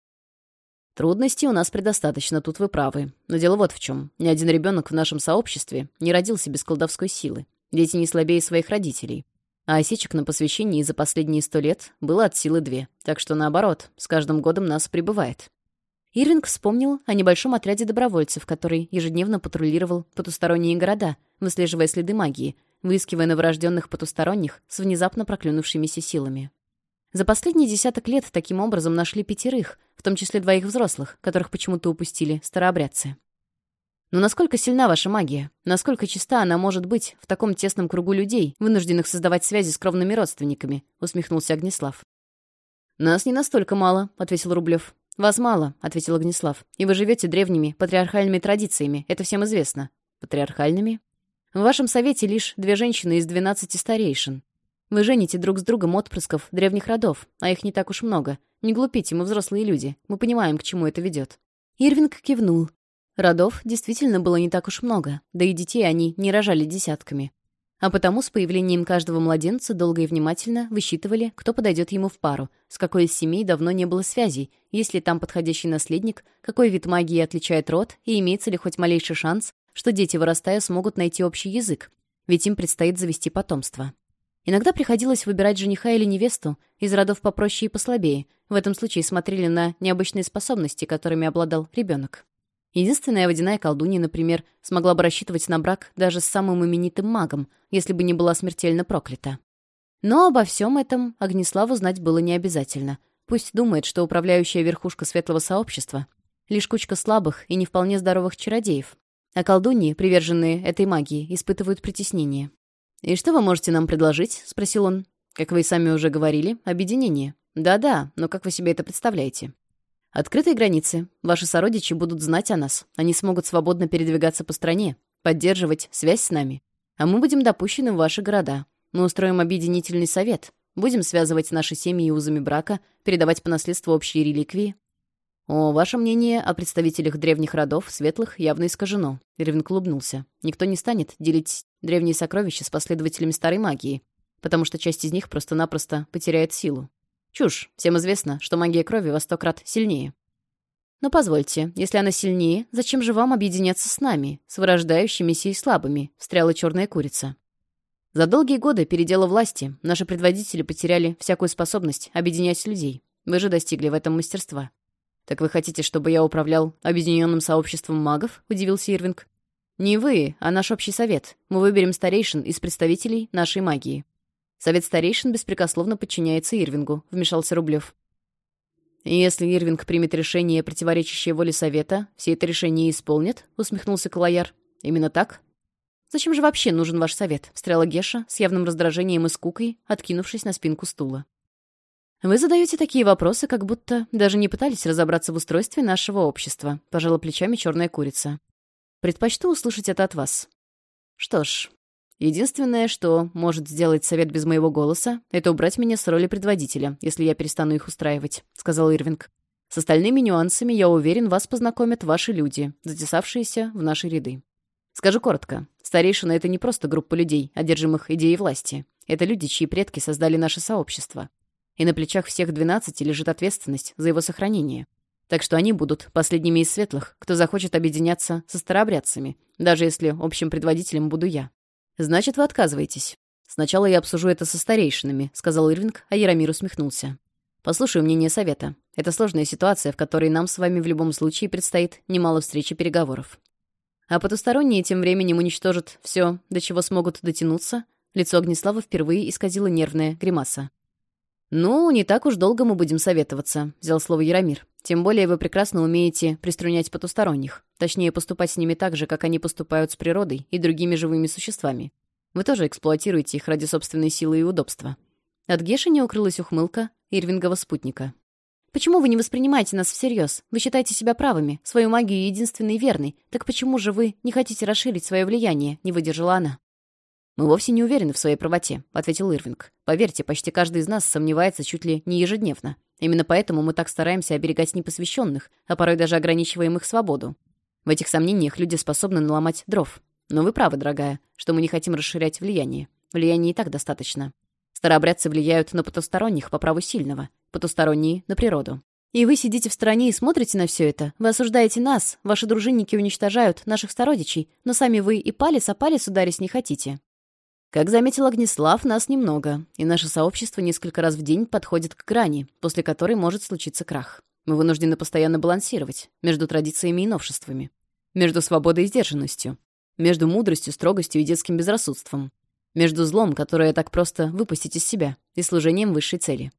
Трудностей у нас предостаточно, тут вы правы. Но дело вот в чем. Ни один ребенок в нашем сообществе не родился без колдовской силы. Дети не слабее своих родителей. А осечек на посвящении за последние сто лет было от силы две. Так что наоборот, с каждым годом нас прибывает. Иринг вспомнил о небольшом отряде добровольцев, который ежедневно патрулировал потусторонние города, выслеживая следы магии — выискивая новорожденных потусторонних с внезапно проклюнувшимися силами. За последние десяток лет таким образом нашли пятерых, в том числе двоих взрослых, которых почему-то упустили старообрядцы. Но насколько сильна ваша магия? Насколько чиста она может быть в таком тесном кругу людей, вынужденных создавать связи с кровными родственниками?» — усмехнулся Огнеслав. «Нас не настолько мало», — ответил Рублев. «Вас мало», — ответил Огнеслав. «И вы живете древними патриархальными традициями, это всем известно». «Патриархальными?» В вашем совете лишь две женщины из двенадцати старейшин. Вы жените друг с другом отпрысков древних родов, а их не так уж много. Не глупите, мы взрослые люди, мы понимаем, к чему это ведет». Ирвинг кивнул. Родов действительно было не так уж много, да и детей они не рожали десятками. А потому с появлением каждого младенца долго и внимательно высчитывали, кто подойдет ему в пару, с какой из семей давно не было связей, есть ли там подходящий наследник, какой вид магии отличает род и имеется ли хоть малейший шанс, что дети, вырастая, смогут найти общий язык, ведь им предстоит завести потомство. Иногда приходилось выбирать жениха или невесту из родов попроще и послабее. В этом случае смотрели на необычные способности, которыми обладал ребенок. Единственная водяная колдунья, например, смогла бы рассчитывать на брак даже с самым именитым магом, если бы не была смертельно проклята. Но обо всем этом Огнеславу знать было не обязательно. Пусть думает, что управляющая верхушка светлого сообщества — лишь кучка слабых и не вполне здоровых чародеев, а колдуньи, приверженные этой магии, испытывают притеснение. «И что вы можете нам предложить?» — спросил он. «Как вы и сами уже говорили, объединение. Да-да, но как вы себе это представляете?» «Открытые границы. Ваши сородичи будут знать о нас. Они смогут свободно передвигаться по стране, поддерживать связь с нами. А мы будем допущены в ваши города. Мы устроим объединительный совет. Будем связывать наши семьи узами брака, передавать по наследству общие реликвии. «Ваше мнение о представителях древних родов, светлых, явно искажено». Ирвин клубнулся. «Никто не станет делить древние сокровища с последователями старой магии, потому что часть из них просто-напросто потеряет силу. Чушь. Всем известно, что магия крови во сто крат сильнее». «Но позвольте, если она сильнее, зачем же вам объединяться с нами, с вырождающимися и слабыми?» — встряла черная курица. «За долгие годы передела власти наши предводители потеряли всякую способность объединять людей. Вы же достигли в этом мастерства». «Так вы хотите, чтобы я управлял Объединенным сообществом магов?» — удивился Ирвинг. «Не вы, а наш общий совет. Мы выберем старейшин из представителей нашей магии». «Совет старейшин беспрекословно подчиняется Ирвингу», — вмешался Рублев. «Если Ирвинг примет решение, противоречащее воле совета, все это решение исполнят?» — усмехнулся Калаяр. «Именно так?» «Зачем же вообще нужен ваш совет?» — встряла Геша с явным раздражением и скукой, откинувшись на спинку стула. Вы задаете такие вопросы, как будто даже не пытались разобраться в устройстве нашего общества. Пожала плечами черная курица. Предпочту услышать это от вас. Что ж, единственное, что может сделать совет без моего голоса, это убрать меня с роли предводителя, если я перестану их устраивать, сказал Ирвинг. С остальными нюансами, я уверен, вас познакомят ваши люди, затесавшиеся в наши ряды. Скажу коротко. Старейшина — это не просто группа людей, одержимых идеей власти. Это люди, чьи предки создали наше сообщество и на плечах всех двенадцати лежит ответственность за его сохранение. Так что они будут последними из светлых, кто захочет объединяться со старообрядцами, даже если общим предводителем буду я. Значит, вы отказываетесь. Сначала я обсужу это со старейшинами, сказал Ирвинг, а Яромир усмехнулся. Послушаю мнение совета. Это сложная ситуация, в которой нам с вами в любом случае предстоит немало встреч и переговоров. А потусторонние тем временем уничтожат все, до чего смогут дотянуться. Лицо Огнеслава впервые исказило нервная гримаса. «Ну, не так уж долго мы будем советоваться», — взял слово Яромир. «Тем более вы прекрасно умеете приструнять потусторонних. Точнее, поступать с ними так же, как они поступают с природой и другими живыми существами. Вы тоже эксплуатируете их ради собственной силы и удобства». От Геши не укрылась ухмылка Ирвингова спутника. «Почему вы не воспринимаете нас всерьез? Вы считаете себя правыми, свою магию единственной верной. Так почему же вы не хотите расширить свое влияние?» — не выдержала она. «Мы вовсе не уверены в своей правоте», — ответил Ирвинг. «Поверьте, почти каждый из нас сомневается чуть ли не ежедневно. Именно поэтому мы так стараемся оберегать непосвященных, а порой даже ограничиваем их свободу. В этих сомнениях люди способны наломать дров. Но вы правы, дорогая, что мы не хотим расширять влияние. Влияния и так достаточно. Старообрядцы влияют на потусторонних по праву сильного, потусторонние — на природу. И вы сидите в стороне и смотрите на все это. Вы осуждаете нас, ваши дружинники уничтожают наших сородичей, но сами вы и палец о палец ударить не хотите. Как заметил Огнеслав, нас немного, и наше сообщество несколько раз в день подходит к грани, после которой может случиться крах. Мы вынуждены постоянно балансировать между традициями и новшествами, между свободой и сдержанностью, между мудростью, строгостью и детским безрассудством, между злом, которое так просто выпустить из себя, и служением высшей цели.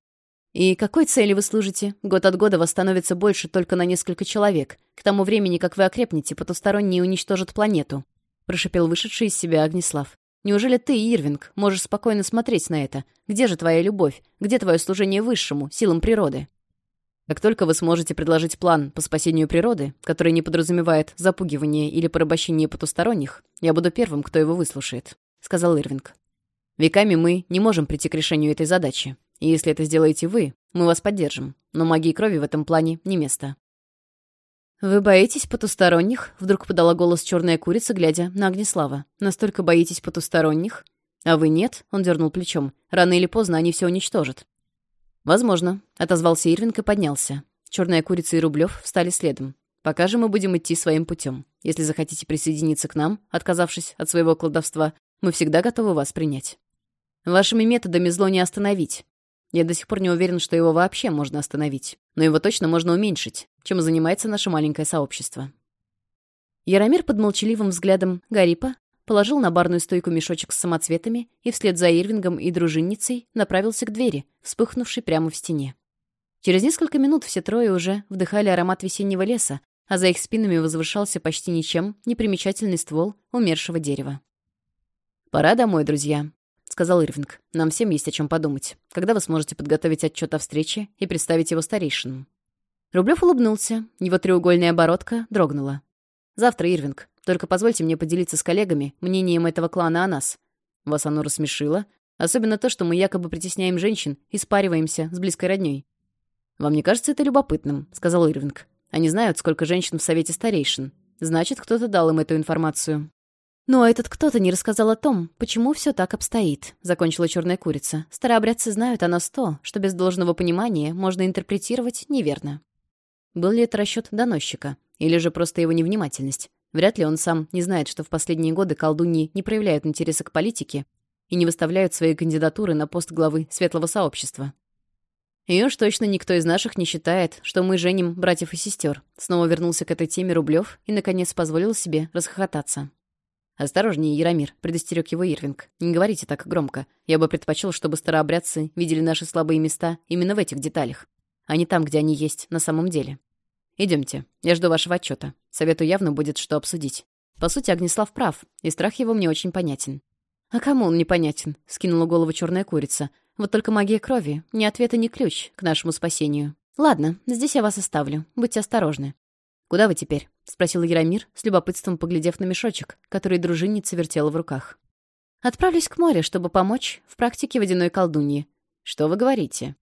И какой цели вы служите? Год от года вас становится больше только на несколько человек. К тому времени, как вы окрепнете, потусторонние уничтожат планету», — прошипел вышедший из себя Огнеслав. Неужели ты, Ирвинг, можешь спокойно смотреть на это? Где же твоя любовь? Где твое служение высшему, силам природы? Как только вы сможете предложить план по спасению природы, который не подразумевает запугивание или порабощение потусторонних, я буду первым, кто его выслушает», — сказал Ирвинг. «Веками мы не можем прийти к решению этой задачи. И если это сделаете вы, мы вас поддержим. Но магии крови в этом плане не место. «Вы боитесь потусторонних?» — вдруг подала голос черная курица, глядя на Огнеслава. «Настолько боитесь потусторонних?» «А вы нет?» — он дернул плечом. «Рано или поздно они все уничтожат». «Возможно», — отозвался Ирвинг и поднялся. Черная курица и Рублев встали следом. «Пока же мы будем идти своим путем. Если захотите присоединиться к нам, отказавшись от своего кладовства, мы всегда готовы вас принять». «Вашими методами зло не остановить. Я до сих пор не уверен, что его вообще можно остановить но его точно можно уменьшить, чем и занимается наше маленькое сообщество. Яромир под молчаливым взглядом Гарипа положил на барную стойку мешочек с самоцветами и вслед за Ирвингом и дружинницей направился к двери, вспыхнувшей прямо в стене. Через несколько минут все трое уже вдыхали аромат весеннего леса, а за их спинами возвышался почти ничем непримечательный ствол умершего дерева. «Пора домой, друзья», — сказал Ирвинг. «Нам всем есть о чем подумать. Когда вы сможете подготовить отчет о встрече и представить его старейшинам?» Рублев улыбнулся. Его треугольная оборотка дрогнула. «Завтра, Ирвинг. Только позвольте мне поделиться с коллегами мнением этого клана о нас. Вас оно рассмешило. Особенно то, что мы якобы притесняем женщин и спариваемся с близкой роднёй». «Вам не кажется это любопытным?» — сказал Ирвинг. «Они знают, сколько женщин в Совете старейшин. Значит, кто-то дал им эту информацию». «Но этот кто-то не рассказал о том, почему все так обстоит», — закончила черная курица. «Старообрядцы знают о нас то, что без должного понимания можно интерпретировать неверно». Был ли это расчет доносчика? Или же просто его невнимательность? Вряд ли он сам не знает, что в последние годы колдуньи не проявляют интереса к политике и не выставляют свои кандидатуры на пост главы Светлого сообщества. И уж точно никто из наших не считает, что мы женим братьев и сестер. Снова вернулся к этой теме Рублев и, наконец, позволил себе расхохотаться. «Осторожнее, Яромир», — предостерег его Ирвинг. «Не говорите так громко. Я бы предпочел, чтобы старообрядцы видели наши слабые места именно в этих деталях, а не там, где они есть на самом деле. Идемте, я жду вашего отчета. Совету явно будет что обсудить». По сути, Огнеслав прав, и страх его мне очень понятен. «А кому он непонятен?» — скинула голову черная курица. «Вот только магия крови. Ни ответа, ни ключ к нашему спасению. Ладно, здесь я вас оставлю. Будьте осторожны. «Куда вы теперь?» — спросил Яромир, с любопытством поглядев на мешочек, который дружинница вертела в руках. «Отправлюсь к морю, чтобы помочь в практике водяной колдуньи. Что вы говорите?»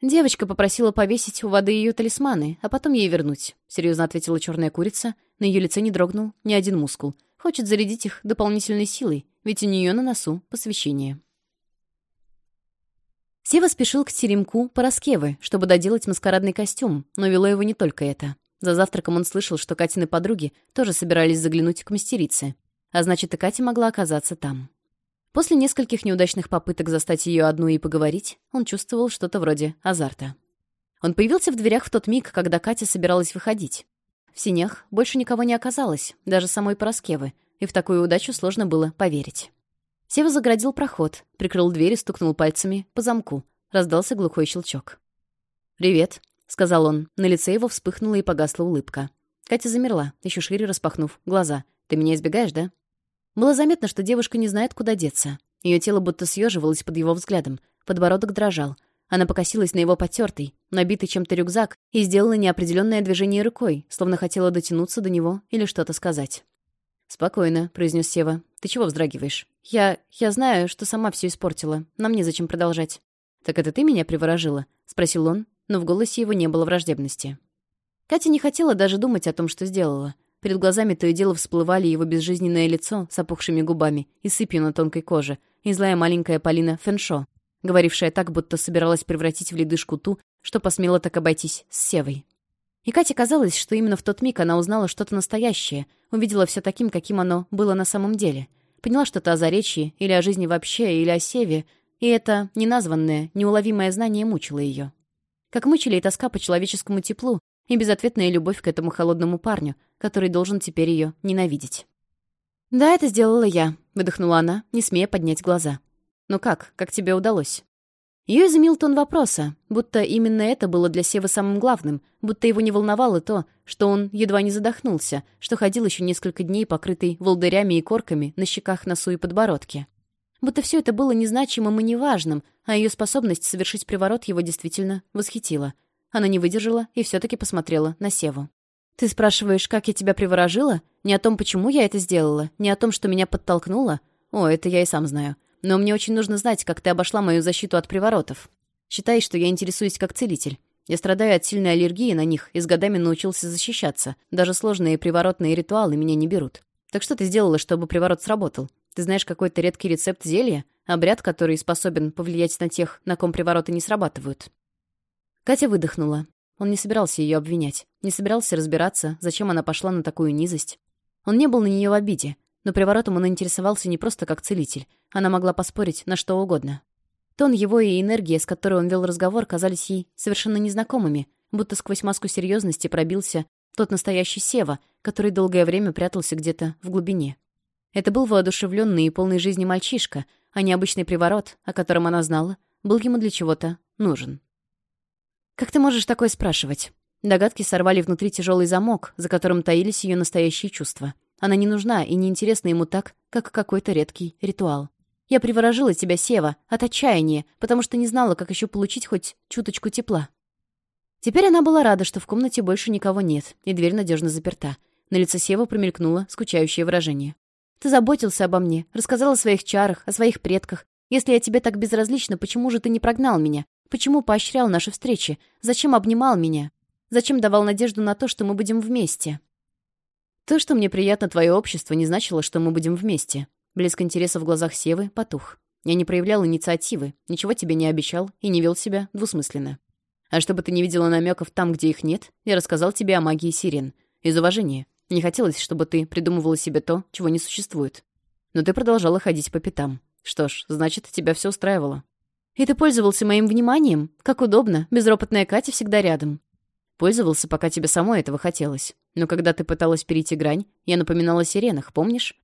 «Девочка попросила повесить у воды ее талисманы, а потом ей вернуть», — серьезно ответила черная курица. На ее лице не дрогнул ни один мускул. Хочет зарядить их дополнительной силой, ведь у нее на носу посвящение. Сева спешил к теремку Пороскевы, чтобы доделать маскарадный костюм, но вело его не только это. За завтраком он слышал, что Катины подруги тоже собирались заглянуть к мастерице, а значит, и Катя могла оказаться там. После нескольких неудачных попыток застать ее одну и поговорить, он чувствовал что-то вроде азарта. Он появился в дверях в тот миг, когда Катя собиралась выходить. В синях больше никого не оказалось, даже самой Пороскевы, и в такую удачу сложно было поверить. Сева заградил проход, прикрыл дверь и стукнул пальцами по замку. Раздался глухой щелчок. «Привет», сказал он. На лице его вспыхнула и погасла улыбка. Катя замерла, еще шире распахнув глаза. «Ты меня избегаешь, да?» Было заметно, что девушка не знает, куда деться. Ее тело будто съеживалось под его взглядом. Подбородок дрожал. Она покосилась на его потертый, набитый чем-то рюкзак и сделала неопределенное движение рукой, словно хотела дотянуться до него или что-то сказать. «Спокойно», — произнес Сева. «Ты чего вздрагиваешь?» «Я... я знаю, что сама все испортила. Нам незачем продолжать». «Так это ты меня приворожила?» — спросил он, но в голосе его не было враждебности. Катя не хотела даже думать о том, что сделала. Перед глазами то и дело всплывали его безжизненное лицо с опухшими губами и сыпью на тонкой коже, и злая маленькая Полина Феншо, говорившая так, будто собиралась превратить в ледышку ту, что посмела так обойтись с Севой. И Кате казалось, что именно в тот миг она узнала что-то настоящее, увидела все таким, каким оно было на самом деле. Поняла что-то о заречье, или о жизни вообще, или о Севе, и это неназванное, неуловимое знание мучило ее. Как мучили и тоска по человеческому теплу, и безответная любовь к этому холодному парню, который должен теперь ее ненавидеть. «Да, это сделала я», — выдохнула она, не смея поднять глаза. «Ну как? Как тебе удалось?» Ее изумил тон вопроса, будто именно это было для Сева самым главным, будто его не волновало то, что он едва не задохнулся, что ходил еще несколько дней, покрытый волдырями и корками на щеках, носу и подбородке. Будто все это было незначимым и неважным, а ее способность совершить приворот его действительно восхитила. Она не выдержала и все-таки посмотрела на Севу. «Ты спрашиваешь, как я тебя приворожила? Не о том, почему я это сделала, не о том, что меня подтолкнуло? О, это я и сам знаю. Но мне очень нужно знать, как ты обошла мою защиту от приворотов. Считай, что я интересуюсь как целитель. Я страдаю от сильной аллергии на них и с годами научился защищаться. Даже сложные приворотные ритуалы меня не берут. Так что ты сделала, чтобы приворот сработал? Ты знаешь какой-то редкий рецепт зелья? Обряд, который способен повлиять на тех, на ком привороты не срабатывают». Катя выдохнула. Он не собирался ее обвинять, не собирался разбираться, зачем она пошла на такую низость. Он не был на нее в обиде, но приворотом он интересовался не просто как целитель. Она могла поспорить на что угодно. Тон его и энергия, с которой он вел разговор, казались ей совершенно незнакомыми, будто сквозь маску серьезности пробился тот настоящий Сева, который долгое время прятался где-то в глубине. Это был воодушевленный и полный жизни мальчишка, а необычный приворот, о котором она знала, был ему для чего-то нужен. «Как ты можешь такое спрашивать?» Догадки сорвали внутри тяжелый замок, за которым таились ее настоящие чувства. Она не нужна и не интересна ему так, как какой-то редкий ритуал. «Я приворожила тебя, Сева, от отчаяния, потому что не знала, как еще получить хоть чуточку тепла». Теперь она была рада, что в комнате больше никого нет, и дверь надежно заперта. На лице Сева промелькнуло скучающее выражение. Ты заботился обо мне, рассказал о своих чарах, о своих предках. Если я тебе так безразлична, почему же ты не прогнал меня? Почему поощрял наши встречи? Зачем обнимал меня? Зачем давал надежду на то, что мы будем вместе? То, что мне приятно твое общество, не значило, что мы будем вместе. Блеск интереса в глазах Севы потух. Я не проявлял инициативы, ничего тебе не обещал и не вел себя двусмысленно. А чтобы ты не видела намеков там, где их нет, я рассказал тебе о магии сирен. Из уважения. Мне хотелось, чтобы ты придумывала себе то, чего не существует. Но ты продолжала ходить по пятам. Что ж, значит, тебя все устраивало. И ты пользовался моим вниманием? Как удобно, безропотная Катя всегда рядом. Пользовался, пока тебе самой этого хотелось. Но когда ты пыталась перейти грань, я напоминала о сиренах, помнишь?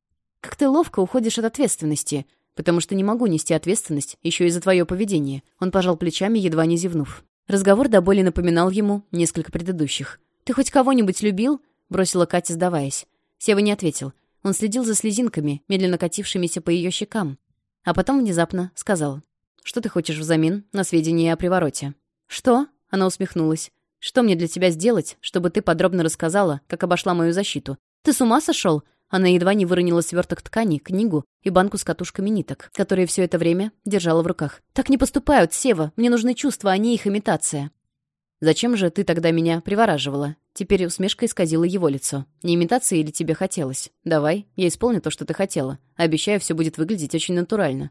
Как ты ловко уходишь от ответственности, потому что не могу нести ответственность еще и за твое поведение. Он пожал плечами, едва не зевнув. Разговор до боли напоминал ему несколько предыдущих. «Ты хоть кого-нибудь любил? бросила Катя, сдаваясь. Сева не ответил. Он следил за слезинками, медленно катившимися по ее щекам. А потом внезапно сказал. «Что ты хочешь взамен на сведения о привороте?» «Что?» — она усмехнулась. «Что мне для тебя сделать, чтобы ты подробно рассказала, как обошла мою защиту? Ты с ума сошел?» Она едва не выронила сверток ткани, книгу и банку с катушками ниток, которые все это время держала в руках. «Так не поступают, Сева. Мне нужны чувства, а не их имитация». Зачем же ты тогда меня привораживала? Теперь усмешка исказила его лицо. Не имитация или тебе хотелось? Давай, я исполню то, что ты хотела. Обещаю, все будет выглядеть очень натурально.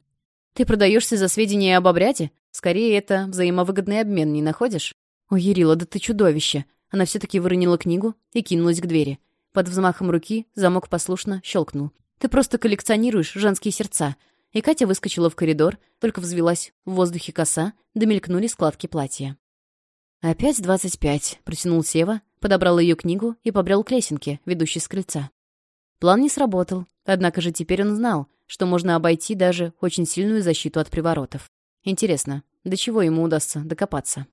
Ты продаешься за сведения об обряде? Скорее, это взаимовыгодный обмен, не находишь? О, Ерила, да ты чудовище! Она все-таки выронила книгу и кинулась к двери. Под взмахом руки замок послушно щелкнул. «Ты просто коллекционируешь женские сердца». И Катя выскочила в коридор, только взвелась в воздухе коса, да мелькнули складки платья. «Опять двадцать пять», — протянул Сева, подобрал ее книгу и побрел к лесенке, ведущей с крыльца. План не сработал, однако же теперь он знал, что можно обойти даже очень сильную защиту от приворотов. Интересно, до чего ему удастся докопаться?